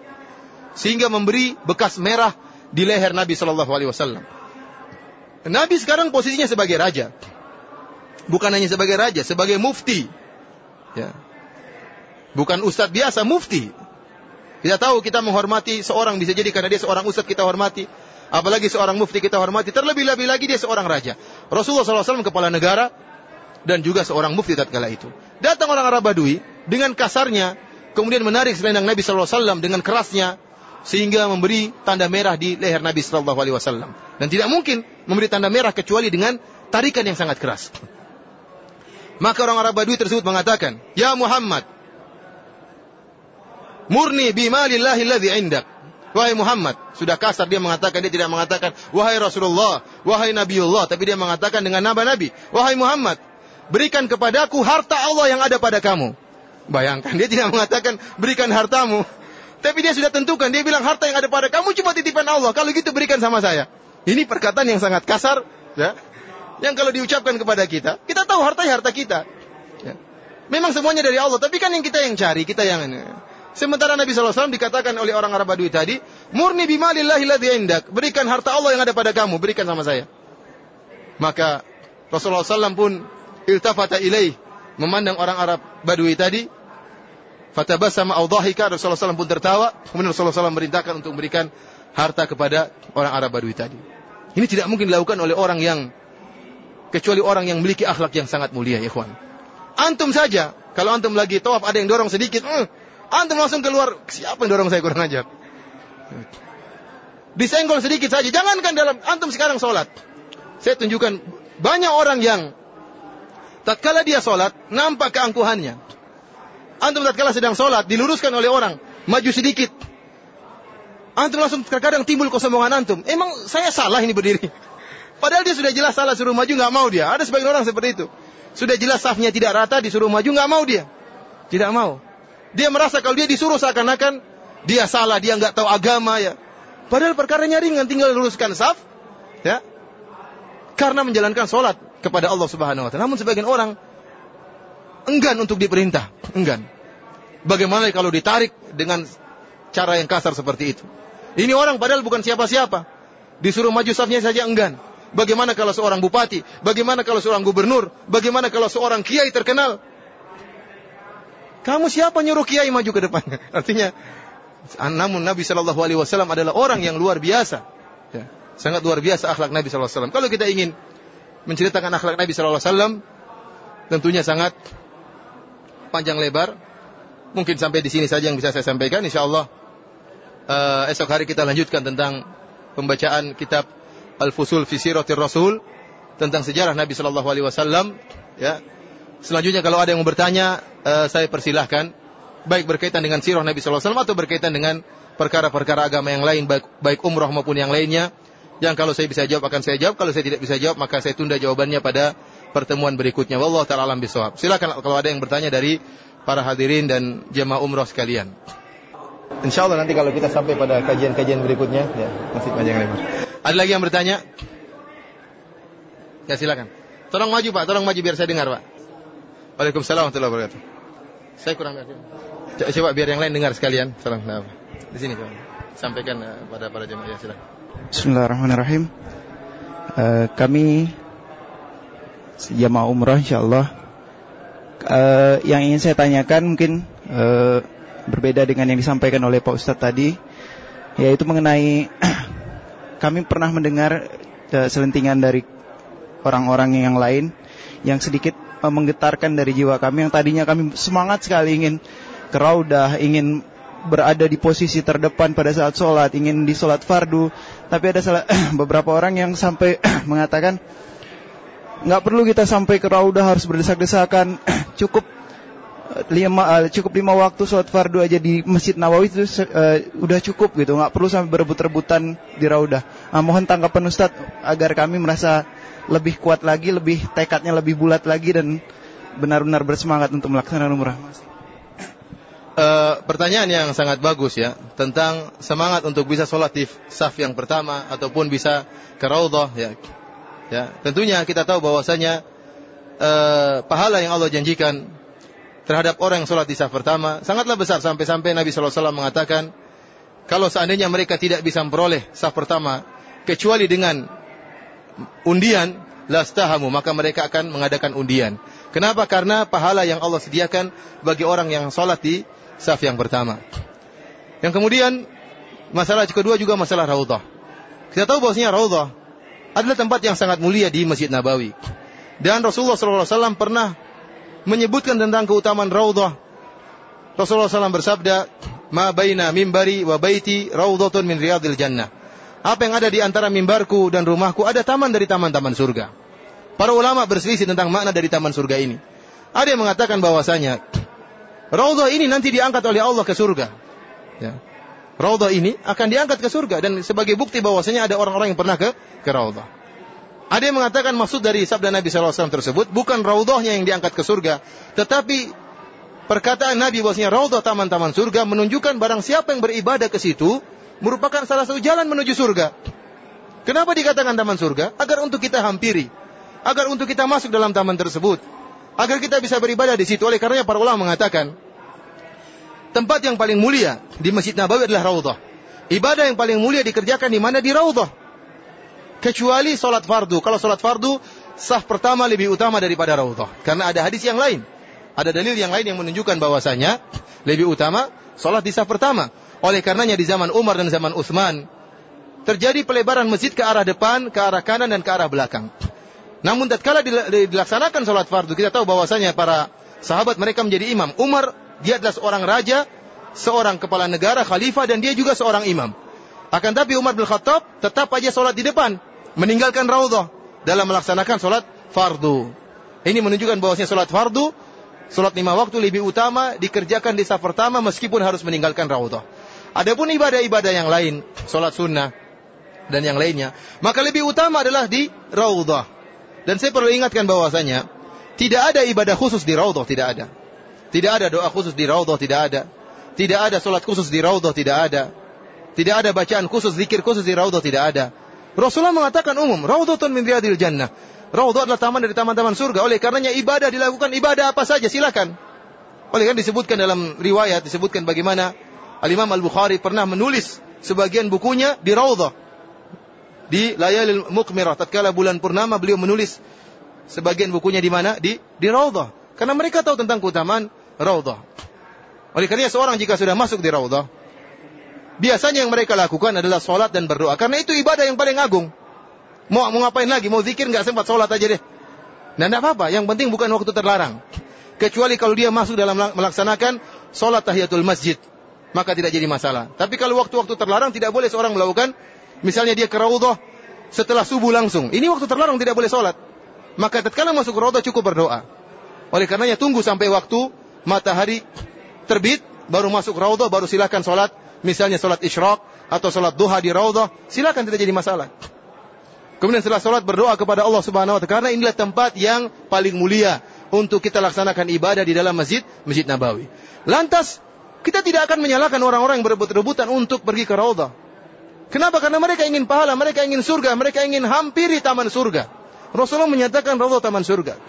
Sehingga memberi bekas merah di leher Nabi SAW. Nabi sekarang posisinya sebagai raja. Bukan hanya sebagai raja, sebagai mufti. Ya. Bukan ustadz biasa, mufti. Kita tahu kita menghormati seorang bisa jadi karena dia seorang ustadz kita hormati. Apalagi seorang mufti kita hormati. Terlebih-lebih lagi dia seorang raja. Rasulullah SAW kepala negara. Dan juga seorang mufti tatkala itu. Datang orang Arab Badui dengan kasarnya, kemudian menarik selendang Nabi Shallallahu Alaihi Wasallam dengan kerasnya, sehingga memberi tanda merah di leher Nabi Shallallahu Alaihi Wasallam. Dan tidak mungkin memberi tanda merah kecuali dengan tarikan yang sangat keras. Maka orang Arab Badui tersebut mengatakan, Ya Muhammad, murni bimalillahi alladhi indak. Wahai Muhammad, sudah kasar dia mengatakan dia tidak mengatakan wahai Rasulullah, wahai Nabiullah, tapi dia mengatakan dengan nama Nabi, wahai Muhammad, berikan kepadaku harta Allah yang ada pada kamu. Bayangkan dia tidak mengatakan berikan hartamu, tapi dia sudah tentukan dia bilang harta yang ada pada kamu cuma titipan Allah. Kalau gitu berikan sama saya. Ini perkataan yang sangat kasar, ya. Yang kalau diucapkan kepada kita, kita tahu harta harta kita. Ya. Memang semuanya dari Allah, tapi kan yang kita yang cari, kita yang ini. Sementara Nabi SAW dikatakan oleh orang Arab Badui tadi, murni bimalillahi ladhi indak. Berikan harta Allah yang ada pada kamu, berikan sama saya. Maka Rasulullah SAW pun iltafata ilaih, memandang orang Arab Badui tadi, fatabasama awdahika, Rasulullah SAW pun tertawa, kemudian Rasulullah SAW merintahkan untuk memberikan harta kepada orang Arab Badui tadi. Ini tidak mungkin dilakukan oleh orang yang kecuali orang yang memiliki akhlak yang sangat mulia, ya ikhwan. Antum saja, kalau antum lagi tawaf ada yang dorong sedikit, mm, Antum langsung keluar, siapa yang dorong saya kurang ajar? Disenggol sedikit saja, jangankan dalam antum sekarang sholat. Saya tunjukkan banyak orang yang tatkala dia sholat nampak keangkuhannya. Antum tatkala sedang sholat diluruskan oleh orang maju sedikit. Antum langsung terkadang timbul kesombongan antum. Emang saya salah ini berdiri. Padahal dia sudah jelas salah suruh maju nggak mau dia. Ada sebagian orang seperti itu. Sudah jelas safnya tidak rata disuruh maju nggak mau dia. Tidak mau. Dia merasa kalau dia disuruh seakan-akan dia salah, dia nggak tahu agama ya. Padahal perkaranya ringan, tinggal luruskan saf, ya. Karena menjalankan sholat kepada Allah Subhanahu Wa Taala. Namun sebagian orang enggan untuk diperintah, enggan. Bagaimana kalau ditarik dengan cara yang kasar seperti itu? Ini orang padahal bukan siapa-siapa. Disuruh maju safnya saja enggan. Bagaimana kalau seorang bupati? Bagaimana kalau seorang gubernur? Bagaimana kalau seorang kiai terkenal? Kamu siapa nyuruh kiai maju ke depan? Artinya, namun Nabi Shallallahu Alaihi Wasallam adalah orang yang luar biasa, ya, sangat luar biasa akhlak Nabi Shallallahu Alaihi Wasallam. Kalau kita ingin menceritakan akhlak Nabi Shallallahu Alaihi Wasallam, tentunya sangat panjang lebar. Mungkin sampai di sini saja yang bisa saya sampaikan. Insya Allah uh, esok hari kita lanjutkan tentang pembacaan kitab Al-Fusul fi Siratir Rasul tentang sejarah Nabi Shallallahu Alaihi Wasallam. Ya, Selanjutnya kalau ada yang mau bertanya, uh, saya persilahkan. Baik berkaitan dengan sirah Nabi SAW atau berkaitan dengan perkara-perkara agama yang lain, baik, baik umroh maupun yang lainnya. Yang kalau saya bisa jawab akan saya jawab, kalau saya tidak bisa jawab maka saya tunda jawabannya pada pertemuan berikutnya. Wallahu taala alam bisawab. Silakan kalau ada yang bertanya dari para hadirin dan jemaah umroh sekalian. Insya Allah nanti kalau kita sampai pada kajian-kajian berikutnya, ya masih panjang lebar. Ada lagi yang bertanya? Ya silakan. Tolong maju Pak, tolong maju biar saya dengar Pak. Waalaikumsalam warahmatullahi wabarakatuh. Saya kurang Coba, coba biar yang lain dengar sekalian. Salam. Nah, di sini coba. Sampaikan uh, pada para jemaah ya silakan. Bismillahirrahmanirrahim. Uh, kami jamaah umrah insyaallah uh, yang ingin saya tanyakan mungkin uh, berbeda dengan yang disampaikan oleh Pak Ustadz tadi yaitu mengenai kami pernah mendengar uh, selentingan dari orang-orang yang lain yang sedikit Eh, menggetarkan dari jiwa kami yang tadinya kami semangat sekali ingin ke raudah, ingin berada di posisi terdepan pada saat sholat, ingin di sholat fardu, tapi ada salah, beberapa orang yang sampai mengatakan nggak perlu kita sampai ke raudah harus berdesak-desakan, cukup eh, lima uh, cukup lima waktu sholat fardu aja di masjid Nawawi itu uh, udah cukup gitu, nggak perlu sampai berebut-rebutan di raudah. Nah, mohon tanggapan Ustadz agar kami merasa lebih kuat lagi, lebih tekadnya lebih bulat lagi dan benar-benar bersemangat untuk melaksanakan umrah. Uh, pertanyaan yang sangat bagus ya tentang semangat untuk bisa sholat di saf yang pertama ataupun bisa ke raudhah ya. Ya, tentunya kita tahu bahwasanya uh, pahala yang Allah janjikan terhadap orang yang sholat di saf pertama sangatlah besar sampai-sampai Nabi SAW mengatakan kalau seandainya mereka tidak bisa memperoleh saf pertama kecuali dengan undian lastahamu maka mereka akan mengadakan undian. Kenapa? Karena pahala yang Allah sediakan bagi orang yang sholat di saf yang pertama. Yang kemudian masalah kedua juga masalah raudhah. Kita tahu bahwasanya raudhah adalah tempat yang sangat mulia di Masjid Nabawi. Dan Rasulullah SAW pernah menyebutkan tentang keutamaan raudhah. Rasulullah SAW bersabda, "Ma baina mimbari wa baiti raudhatun min riyadil jannah." Apa yang ada di antara mimbarku dan rumahku ada taman dari taman-taman surga. Para ulama berselisih tentang makna dari taman surga ini. Ada yang mengatakan bahwasanya raudhah ini nanti diangkat oleh Allah ke surga. Ya. Raudhah ini akan diangkat ke surga dan sebagai bukti bahwasanya ada orang-orang yang pernah ke ke raudhah. Ada yang mengatakan maksud dari sabda Nabi SAW tersebut bukan raudhahnya yang diangkat ke surga, tetapi perkataan Nabi bahwasanya raudhah taman-taman surga menunjukkan barang siapa yang beribadah ke situ merupakan salah satu jalan menuju surga. Kenapa dikatakan taman surga? Agar untuk kita hampiri, agar untuk kita masuk dalam taman tersebut, agar kita bisa beribadah di situ. Oleh karenanya para ulama mengatakan tempat yang paling mulia di Masjid Nabawi adalah raudhah. Ibadah yang paling mulia dikerjakan di mana? Di raudhah. Kecuali solat fardu. Kalau solat fardu, sah pertama lebih utama daripada raudhah. Karena ada hadis yang lain. Ada dalil yang lain yang menunjukkan bahwasanya lebih utama solat di sah pertama. Oleh karenanya di zaman Umar dan zaman Utsman terjadi pelebaran masjid ke arah depan, ke arah kanan dan ke arah belakang. Namun tatkala dilaksanakan sholat fardu, kita tahu bahwasanya para sahabat mereka menjadi imam. Umar dia adalah seorang raja, seorang kepala negara, khalifah dan dia juga seorang imam. Akan tapi Umar bin Khattab tetap aja sholat di depan, meninggalkan raudhah dalam melaksanakan sholat fardu. Ini menunjukkan bahwasanya sholat fardu, sholat lima waktu lebih utama dikerjakan di saf pertama meskipun harus meninggalkan raudhah. Adapun ibadah-ibadah yang lain, sholat sunnah dan yang lainnya, maka lebih utama adalah di raudhah. Dan saya perlu ingatkan bahwasanya tidak ada ibadah khusus di raudhah, tidak ada. Tidak ada doa khusus di raudhah, tidak ada. Tidak ada sholat khusus di raudhah, tidak ada. Tidak ada bacaan khusus, zikir khusus di raudhah, tidak ada. Rasulullah mengatakan umum, raudhatun min riyadil jannah. Raudhah adalah taman dari taman-taman surga. Oleh karenanya ibadah dilakukan ibadah apa saja, silakan. Oleh karena disebutkan dalam riwayat, disebutkan bagaimana Al-Imam Al-Bukhari pernah menulis sebagian bukunya di Raudhah. Di Layalil Mukmirah. Tatkala bulan purnama beliau menulis sebagian bukunya di mana? Di di Raudhah. Karena mereka tahu tentang keutamaan Raudhah. Oleh karena seorang jika sudah masuk di Raudhah, biasanya yang mereka lakukan adalah sholat dan berdoa. Karena itu ibadah yang paling agung. Mau, mau ngapain lagi? Mau zikir nggak sempat sholat aja deh. Dan tidak apa-apa. Yang penting bukan waktu terlarang. Kecuali kalau dia masuk dalam melaksanakan sholat tahiyatul masjid maka tidak jadi masalah. Tapi kalau waktu-waktu terlarang tidak boleh seorang melakukan, misalnya dia ke raudhah setelah subuh langsung. Ini waktu terlarang tidak boleh sholat. Maka tatkala masuk raudhah cukup berdoa. Oleh karenanya tunggu sampai waktu matahari terbit, baru masuk raudhah, baru silakan sholat. Misalnya sholat isyraq atau sholat duha di raudhah, silakan tidak jadi masalah. Kemudian setelah sholat berdoa kepada Allah Subhanahu Wa Taala karena inilah tempat yang paling mulia untuk kita laksanakan ibadah di dalam masjid Masjid Nabawi. Lantas kita tidak akan menyalahkan orang-orang yang berebut-rebutan untuk pergi ke Raudhah. Kenapa? Karena mereka ingin pahala, mereka ingin surga, mereka ingin hampiri taman surga. Rasulullah menyatakan Raudhah taman surga.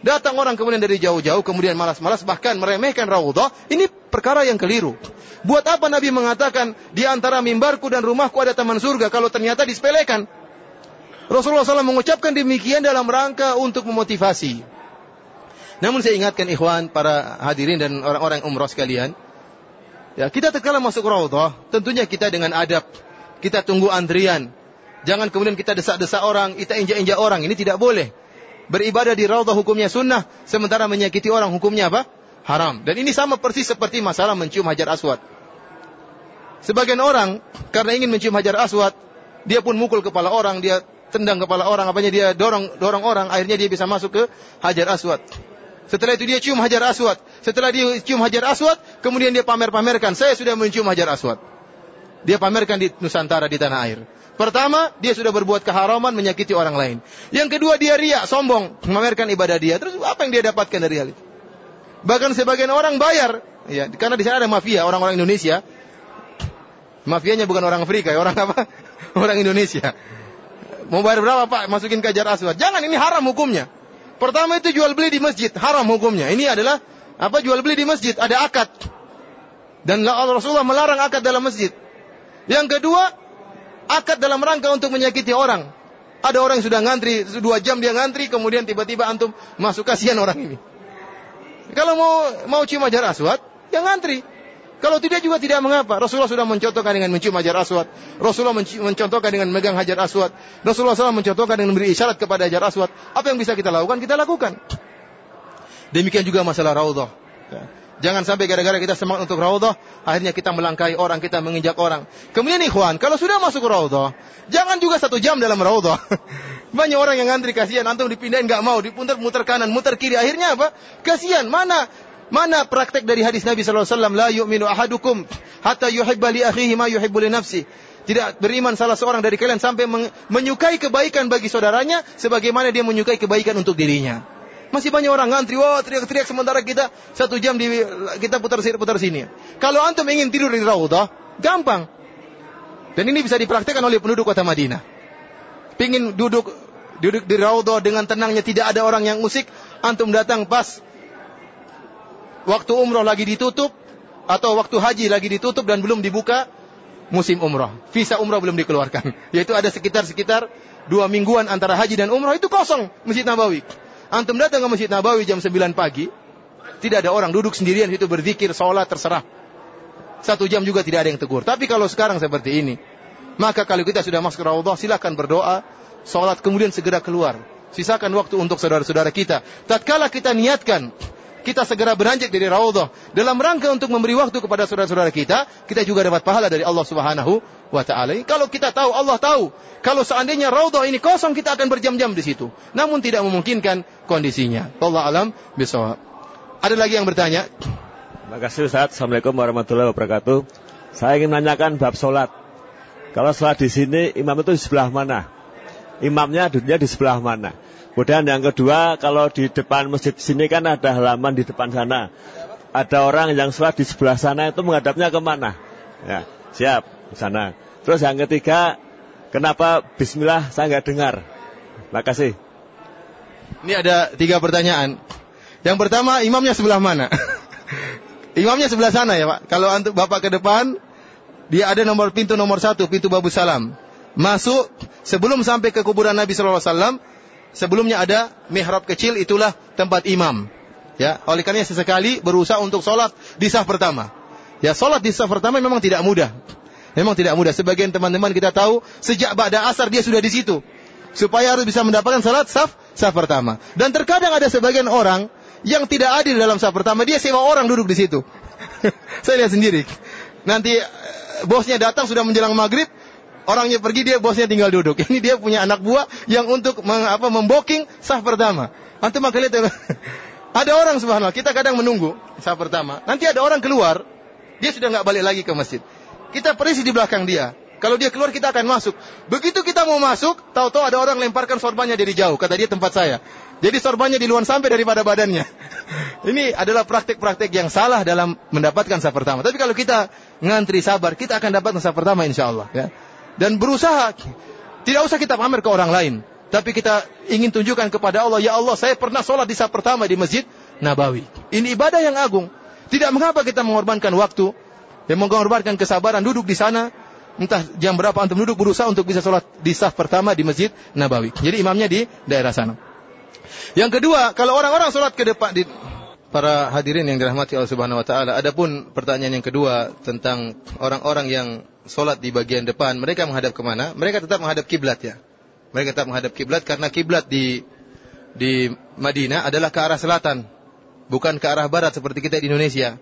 Datang orang kemudian dari jauh-jauh, kemudian malas-malas, bahkan meremehkan Raudhah. Ini perkara yang keliru. Buat apa Nabi mengatakan, di antara mimbarku dan rumahku ada taman surga, kalau ternyata disepelekan. Rasulullah SAW mengucapkan demikian dalam rangka untuk memotivasi. Namun saya ingatkan ikhwan, para hadirin dan orang-orang umroh sekalian, Ya, kita terkala masuk raudhah, tentunya kita dengan adab. Kita tunggu antrian. Jangan kemudian kita desak-desak orang, kita injak-injak orang. Ini tidak boleh. Beribadah di raudhah hukumnya sunnah, sementara menyakiti orang hukumnya apa? Haram. Dan ini sama persis seperti masalah mencium hajar aswad. Sebagian orang karena ingin mencium hajar aswad, dia pun mukul kepala orang, dia tendang kepala orang, apanya dia dorong dorong orang, akhirnya dia bisa masuk ke hajar aswad. Setelah itu dia cium hajar aswad. Setelah dia cium hajar aswad, kemudian dia pamer-pamerkan, saya sudah mencium hajar aswad. Dia pamerkan di Nusantara, di tanah air. Pertama, dia sudah berbuat keharaman menyakiti orang lain. Yang kedua, dia riak, sombong, memamerkan ibadah dia. Terus apa yang dia dapatkan dari hal itu? Bahkan sebagian orang bayar, ya, karena di sana ada mafia, orang-orang Indonesia. Mafianya bukan orang Afrika, ya, orang apa? Orang Indonesia. Mau bayar berapa Pak? Masukin ke hajar aswad. Jangan, ini haram hukumnya. Pertama itu jual beli di masjid, haram hukumnya. Ini adalah apa jual beli di masjid, ada akad. Dan Rasulullah melarang akad dalam masjid. Yang kedua, akad dalam rangka untuk menyakiti orang. Ada orang yang sudah ngantri, dua jam dia ngantri, kemudian tiba-tiba antum masuk kasihan orang ini. Kalau mau mau cium ajar aswad, yang ngantri. Kalau tidak juga tidak mengapa. Rasulullah sudah mencontohkan dengan mencium hajar aswad. Rasulullah mencontohkan dengan megang hajar aswad. Rasulullah SAW mencontohkan dengan memberi isyarat kepada hajar aswad. Apa yang bisa kita lakukan? Kita lakukan. Demikian juga masalah raudhah. Jangan sampai gara-gara kita semangat untuk raudhah, akhirnya kita melangkahi orang, kita menginjak orang. Kemudian ikhwan, kalau sudah masuk raudhah, jangan juga satu jam dalam raudhah. Banyak orang yang ngantri kasihan, antum dipindahin nggak mau, diputar muter kanan, muter kiri. Akhirnya apa? Kasihan. Mana Mana praktek dari hadis Nabi sallallahu alaihi wasallam la yu'minu ahadukum hatta yuhibba li akhihi ma yuhibbu nafsi. Tidak beriman salah seorang dari kalian sampai menyukai kebaikan bagi saudaranya sebagaimana dia menyukai kebaikan untuk dirinya. Masih banyak orang ngantri, wah teriak-teriak sementara kita satu jam di kita putar sini putar sini. Kalau antum ingin tidur di raudhah, gampang. Dan ini bisa dipraktekkan oleh penduduk kota Madinah. Pingin duduk duduk di raudhah dengan tenangnya tidak ada orang yang musik, antum datang pas waktu umroh lagi ditutup atau waktu haji lagi ditutup dan belum dibuka musim umroh. Visa umroh belum dikeluarkan. Yaitu ada sekitar-sekitar dua mingguan antara haji dan umroh itu kosong Masjid Nabawi. Antum datang ke Masjid Nabawi jam 9 pagi, tidak ada orang duduk sendirian itu berzikir, sholat, terserah. Satu jam juga tidak ada yang tegur. Tapi kalau sekarang seperti ini, maka kalau kita sudah masuk Raudhah, silakan berdoa, sholat, kemudian segera keluar. Sisakan waktu untuk saudara-saudara kita. Tatkala kita niatkan kita segera beranjak dari raudhah dalam rangka untuk memberi waktu kepada saudara-saudara kita, kita juga dapat pahala dari Allah Subhanahu wa taala. Kalau kita tahu, Allah tahu. Kalau seandainya raudhah ini kosong, kita akan berjam-jam di situ. Namun tidak memungkinkan kondisinya. Allah alam bisawab. Ada lagi yang bertanya? Terima kasih Ustaz. Assalamualaikum warahmatullahi wabarakatuh. Saya ingin menanyakan bab sholat. Kalau sholat di sini, imam itu di sebelah mana? Imamnya duduknya di sebelah mana? Kemudian yang kedua, kalau di depan masjid sini kan ada halaman di depan sana. Ada orang yang sholat di sebelah sana itu menghadapnya ke mana? Ya, siap, sana. Terus yang ketiga, kenapa Bismillah saya nggak dengar? Terima kasih. Ini ada tiga pertanyaan. Yang pertama, imamnya sebelah mana? imamnya sebelah sana ya Pak. Kalau untuk Bapak ke depan, dia ada nomor pintu nomor satu, pintu Babu Salam. Masuk sebelum sampai ke kuburan Nabi Sallallahu Alaihi Wasallam, sebelumnya ada mihrab kecil itulah tempat imam. Ya, oleh karena sesekali berusaha untuk sholat di saf pertama. Ya, sholat di saf pertama memang tidak mudah. Memang tidak mudah. Sebagian teman-teman kita tahu sejak pada asar dia sudah di situ. Supaya harus bisa mendapatkan salat saf saf pertama. Dan terkadang ada sebagian orang yang tidak adil dalam saf pertama, dia sewa orang duduk di situ. Saya lihat sendiri. Nanti eh, bosnya datang sudah menjelang maghrib, Orangnya pergi dia bosnya tinggal duduk. Ini dia punya anak buah yang untuk meng, apa memboking sah pertama. Antum maka lihat ada orang subhanallah kita kadang menunggu sah pertama. Nanti ada orang keluar, dia sudah nggak balik lagi ke masjid. Kita perisi di belakang dia. Kalau dia keluar kita akan masuk. Begitu kita mau masuk, tahu-tahu ada orang lemparkan sorbannya dari jauh. Kata dia tempat saya. Jadi sorbannya di luar sampai daripada badannya. Ini adalah praktek-praktek yang salah dalam mendapatkan sah pertama. Tapi kalau kita ngantri sabar, kita akan dapatkan sah pertama insya Allah. Ya dan berusaha tidak usah kita pamer ke orang lain, tapi kita ingin tunjukkan kepada Allah, ya Allah, saya pernah sholat di saat pertama di Masjid Nabawi. Ini ibadah yang agung. Tidak mengapa kita mengorbankan waktu, dan mengorbankan kesabaran duduk di sana, entah jam berapa antum duduk berusaha untuk bisa sholat di saf pertama di Masjid Nabawi. Jadi imamnya di daerah sana. Yang kedua, kalau orang-orang sholat ke depan di para hadirin yang dirahmati Allah Subhanahu wa taala, adapun pertanyaan yang kedua tentang orang-orang yang solat di bagian depan, mereka menghadap ke mana? Mereka tetap menghadap kiblat ya. Mereka tetap menghadap kiblat karena kiblat di di Madinah adalah ke arah selatan, bukan ke arah barat seperti kita di Indonesia.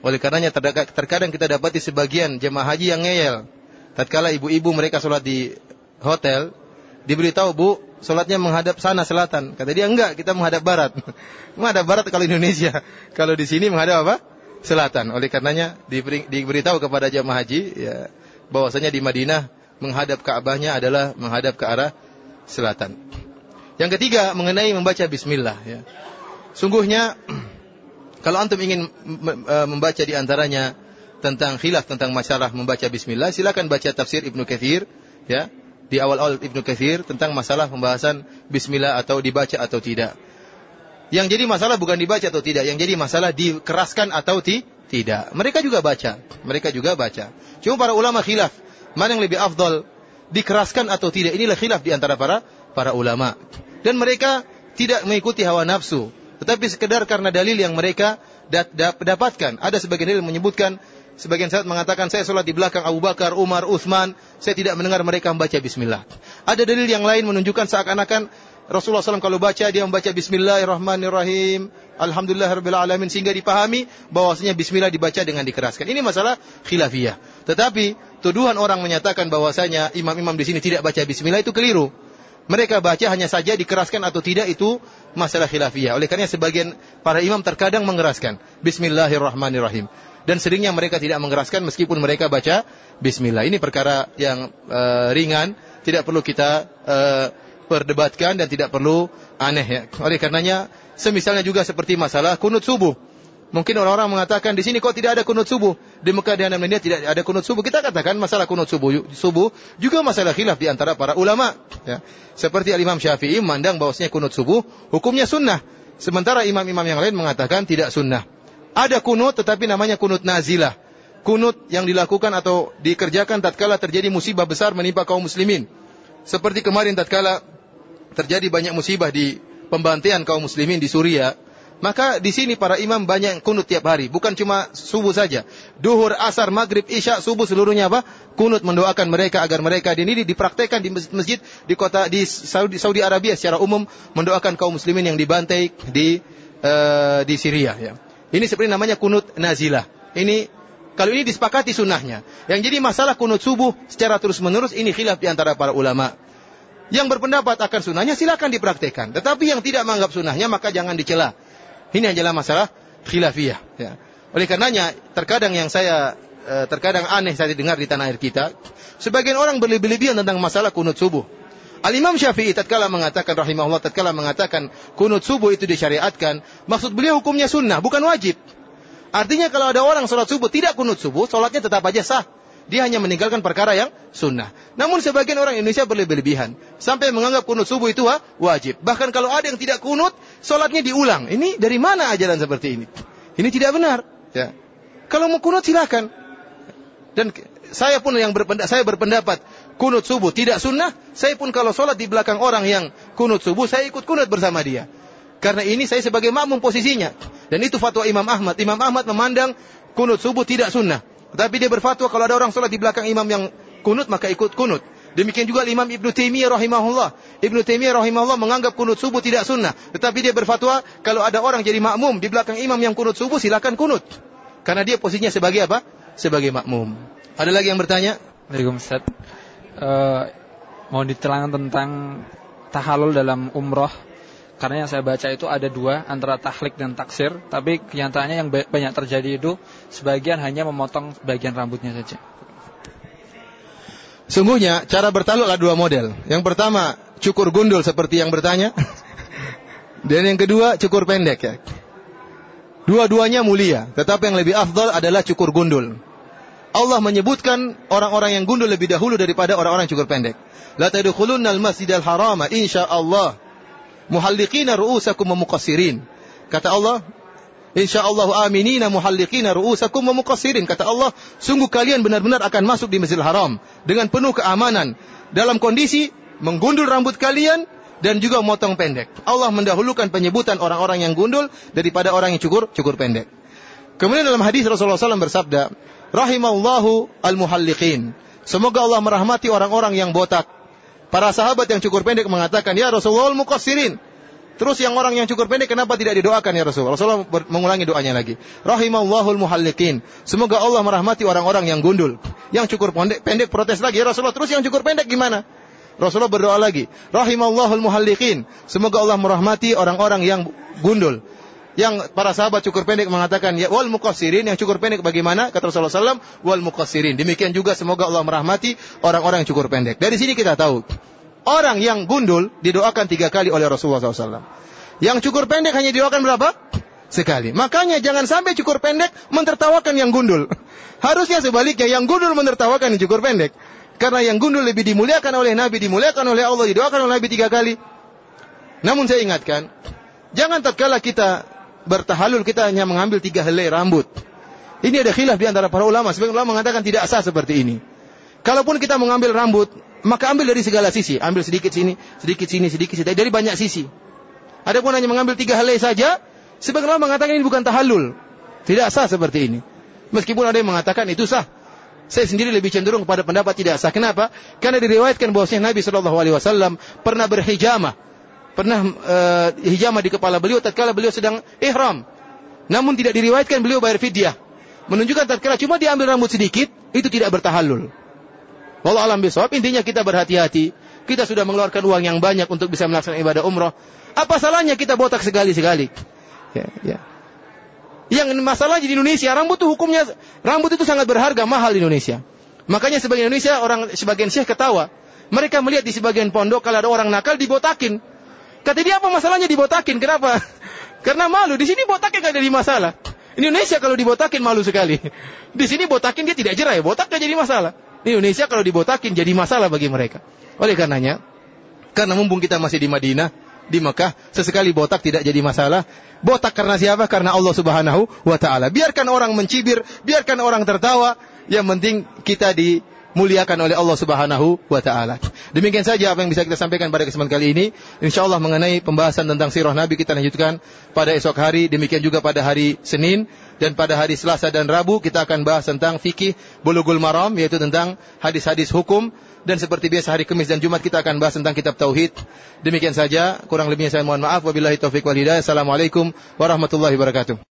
Oleh karenanya terkadang kita dapati sebagian jemaah haji yang ngeyel. Tatkala ibu-ibu mereka sholat di hotel, diberitahu bu, sholatnya menghadap sana selatan. Kata dia enggak, kita menghadap barat. menghadap barat kalau Indonesia. Kalau di sini menghadap apa? Selatan. Oleh karenanya diberi, diberitahu kepada jemaah haji, ya, bahwasanya di Madinah menghadap Ka'bahnya adalah menghadap ke arah selatan. Yang ketiga mengenai membaca bismillah ya. Sungguhnya kalau antum ingin e, membaca di antaranya tentang khilaf tentang masalah membaca bismillah, silakan baca tafsir Ibnu Katsir ya. Di awal-awal Ibnu Katsir tentang masalah pembahasan bismillah atau dibaca atau tidak. Yang jadi masalah bukan dibaca atau tidak, yang jadi masalah dikeraskan atau ti tidak. Mereka juga baca, mereka juga baca. Cuma para ulama khilaf, mana yang lebih afdal, dikeraskan atau tidak. Inilah khilaf di antara para para ulama. Dan mereka tidak mengikuti hawa nafsu, tetapi sekedar karena dalil yang mereka dapatkan. Ada sebagian dalil menyebutkan sebagian saat mengatakan saya sholat di belakang Abu Bakar, Umar, Uthman, saya tidak mendengar mereka membaca bismillah. Ada dalil yang lain menunjukkan seakan-akan Rasulullah SAW kalau baca dia membaca Bismillahirrahmanirrahim, Alhamdulillahirabbil alamin sehingga dipahami bahwasanya Bismillah dibaca dengan dikeraskan. Ini masalah khilafiyah. Tetapi tuduhan orang menyatakan bahwasanya imam-imam di sini tidak baca Bismillah itu keliru. Mereka baca hanya saja dikeraskan atau tidak itu masalah khilafiyah. Oleh karena sebagian para imam terkadang mengeraskan Bismillahirrahmanirrahim dan seringnya mereka tidak mengeraskan meskipun mereka baca Bismillah. Ini perkara yang uh, ringan, tidak perlu kita uh, perdebatkan dan tidak perlu aneh ya. Oleh karenanya semisalnya juga seperti masalah kunut subuh. Mungkin orang-orang mengatakan di sini kok tidak ada kunut subuh. Di Mekah dan Madinah tidak ada kunut subuh. Kita katakan masalah kunut subuh subuh juga masalah khilaf di antara para ulama. Ya. Seperti Al-Imam Syafi'i memandang bahwasanya kunut subuh hukumnya sunnah. Sementara imam-imam yang lain mengatakan tidak sunnah. Ada kunut tetapi namanya kunut nazilah. Kunut yang dilakukan atau dikerjakan tatkala terjadi musibah besar menimpa kaum muslimin. Seperti kemarin tatkala terjadi banyak musibah di pembantaian kaum muslimin di Suriah, maka di sini para imam banyak kunut tiap hari, bukan cuma subuh saja. Duhur, asar, maghrib, isya, subuh seluruhnya apa? Kunut mendoakan mereka agar mereka di ini dipraktekkan di masjid di kota di Saudi, Saudi Arabia secara umum mendoakan kaum muslimin yang dibantai di uh, di Syria ya. Ini seperti namanya kunut nazilah. Ini kalau ini disepakati sunnahnya. Yang jadi masalah kunut subuh secara terus-menerus ini khilaf di antara para ulama. Yang berpendapat akan sunnahnya silakan dipraktekkan. Tetapi yang tidak menganggap sunnahnya maka jangan dicela. Ini adalah masalah khilafiyah. Ya. Oleh karenanya, terkadang yang saya eh, terkadang aneh saya dengar di tanah air kita, sebagian orang berlebih-lebihan tentang masalah kunut subuh. Al Imam Syafi'i tatkala mengatakan rahimahullah tatkala mengatakan kunut subuh itu disyariatkan, maksud beliau hukumnya sunnah, bukan wajib. Artinya kalau ada orang sholat subuh tidak kunut subuh, sholatnya tetap aja sah. Dia hanya meninggalkan perkara yang sunnah. Namun sebagian orang Indonesia berlebih-lebihan. Sampai menganggap kunut subuh itu wajib. Bahkan kalau ada yang tidak kunut, sholatnya diulang. Ini dari mana ajaran seperti ini? Ini tidak benar. Ya. Kalau mau kunut silakan. Dan saya pun yang berpendapat, saya berpendapat kunut subuh tidak sunnah. Saya pun kalau sholat di belakang orang yang kunut subuh, saya ikut kunut bersama dia. Karena ini saya sebagai makmum posisinya. Dan itu fatwa Imam Ahmad. Imam Ahmad memandang kunut subuh tidak sunnah. Tapi dia berfatwa kalau ada orang sholat di belakang imam yang kunut maka ikut kunut. Demikian juga Imam Ibn Taimiyah rahimahullah. Ibn Taimiyah rahimahullah menganggap kunut subuh tidak sunnah. Tetapi dia berfatwa kalau ada orang jadi makmum di belakang imam yang kunut subuh silakan kunut. Karena dia posisinya sebagai apa? Sebagai makmum. Ada lagi yang bertanya? Waalaikumsalam. Uh, mau diterangkan tentang tahalul dalam umroh karena yang saya baca itu ada dua antara tahlik dan taksir, tapi kenyataannya yang banyak terjadi itu sebagian hanya memotong bagian rambutnya saja. Sungguhnya cara bertahluk ada dua model. Yang pertama cukur gundul seperti yang bertanya, dan yang kedua cukur pendek ya. Dua-duanya mulia, tetapi yang lebih afdal adalah cukur gundul. Allah menyebutkan orang-orang yang gundul lebih dahulu daripada orang-orang cukur pendek. La tadkhulunnal masjidal harama insyaallah muhalliqina ru'usakum wa muqassirin. Kata Allah, insyaallah aminina muhalliqina ru'usakum wa muqassirin. Kata Allah, sungguh kalian benar-benar akan masuk di Masjidil Haram dengan penuh keamanan dalam kondisi menggundul rambut kalian dan juga motong pendek. Allah mendahulukan penyebutan orang-orang yang gundul daripada orang yang cukur cukur pendek. Kemudian dalam hadis Rasulullah SAW bersabda, Rahimallahu al-muhalliqin. Semoga Allah merahmati orang-orang yang botak. Para sahabat yang cukur pendek mengatakan, Ya Rasulullah muqassirin. Terus yang orang yang cukur pendek kenapa tidak didoakan ya Rasulullah? Rasulullah mengulangi doanya lagi. Rahimallahul muhalliqin. Semoga Allah merahmati orang-orang yang gundul. Yang cukur pendek, pendek protes lagi. Ya Rasulullah, terus yang cukur pendek gimana? Rasulullah berdoa lagi. Rahimallahul muhalliqin. Semoga Allah merahmati orang-orang yang gundul. Yang para sahabat cukur pendek mengatakan, ya wal muqassirin, yang cukur pendek bagaimana? Kata Rasulullah SAW, wal muqassirin. Demikian juga semoga Allah merahmati orang-orang yang cukur pendek. Dari sini kita tahu, orang yang gundul didoakan tiga kali oleh Rasulullah SAW. Yang cukur pendek hanya didoakan berapa? Sekali. Makanya jangan sampai cukur pendek mentertawakan yang gundul. Harusnya sebaliknya, yang gundul mentertawakan yang cukur pendek. Karena yang gundul lebih dimuliakan oleh Nabi, dimuliakan oleh Allah, didoakan oleh Nabi tiga kali. Namun saya ingatkan, jangan tatkala kita bertahalul kita hanya mengambil tiga helai rambut. Ini ada khilaf di antara para ulama. Sebagian ulama mengatakan tidak sah seperti ini. Kalaupun kita mengambil rambut, maka ambil dari segala sisi. Ambil sedikit sini, sedikit sini, sedikit sini. Dari banyak sisi. Adapun hanya mengambil tiga helai saja, sebagian ulama mengatakan ini bukan tahallul. Tidak sah seperti ini. Meskipun ada yang mengatakan itu sah. Saya sendiri lebih cenderung kepada pendapat tidak sah. Kenapa? Karena diriwayatkan bahwasanya Nabi Shallallahu Alaihi Wasallam pernah berhijamah, pernah uh, hijamah di kepala beliau tatkala beliau sedang ihram. Namun tidak diriwayatkan beliau bayar fidyah. Menunjukkan tatkala cuma diambil rambut sedikit, itu tidak bertahallul. Wallah alam bisawab, intinya kita berhati-hati. Kita sudah mengeluarkan uang yang banyak untuk bisa melaksanakan ibadah umroh. Apa salahnya kita botak sekali-sekali? Ya, ya. Yang masalahnya di Indonesia, rambut itu hukumnya, rambut itu sangat berharga, mahal di Indonesia. Makanya sebagian Indonesia, orang sebagian syekh ketawa. Mereka melihat di sebagian pondok, kalau ada orang nakal, dibotakin. Kata dia, apa masalahnya dibotakin? Kenapa? Karena malu. Di sini botaknya gak jadi masalah. Di Indonesia kalau dibotakin malu sekali. Di sini botakin dia tidak jerah ya, botak gak jadi masalah. Di Indonesia kalau dibotakin jadi masalah bagi mereka. Oleh karenanya, karena mumpung kita masih di Madinah, di Mekah, sesekali botak tidak jadi masalah. Botak karena siapa? Karena Allah Subhanahu wa taala. Biarkan orang mencibir, biarkan orang tertawa, yang penting kita dimuliakan oleh Allah Subhanahu wa taala. Demikian saja apa yang bisa kita sampaikan pada kesempatan kali ini. Insyaallah mengenai pembahasan tentang sirah Nabi kita lanjutkan pada esok hari, demikian juga pada hari Senin dan pada hari Selasa dan Rabu kita akan bahas tentang fikih Bulughul Maram yaitu tentang hadis-hadis hukum dan seperti biasa hari Kamis dan Jumat kita akan bahas tentang kitab tauhid. Demikian saja, kurang lebihnya saya mohon maaf. Wabillahi taufik wal hidayah. Assalamualaikum warahmatullahi wabarakatuh.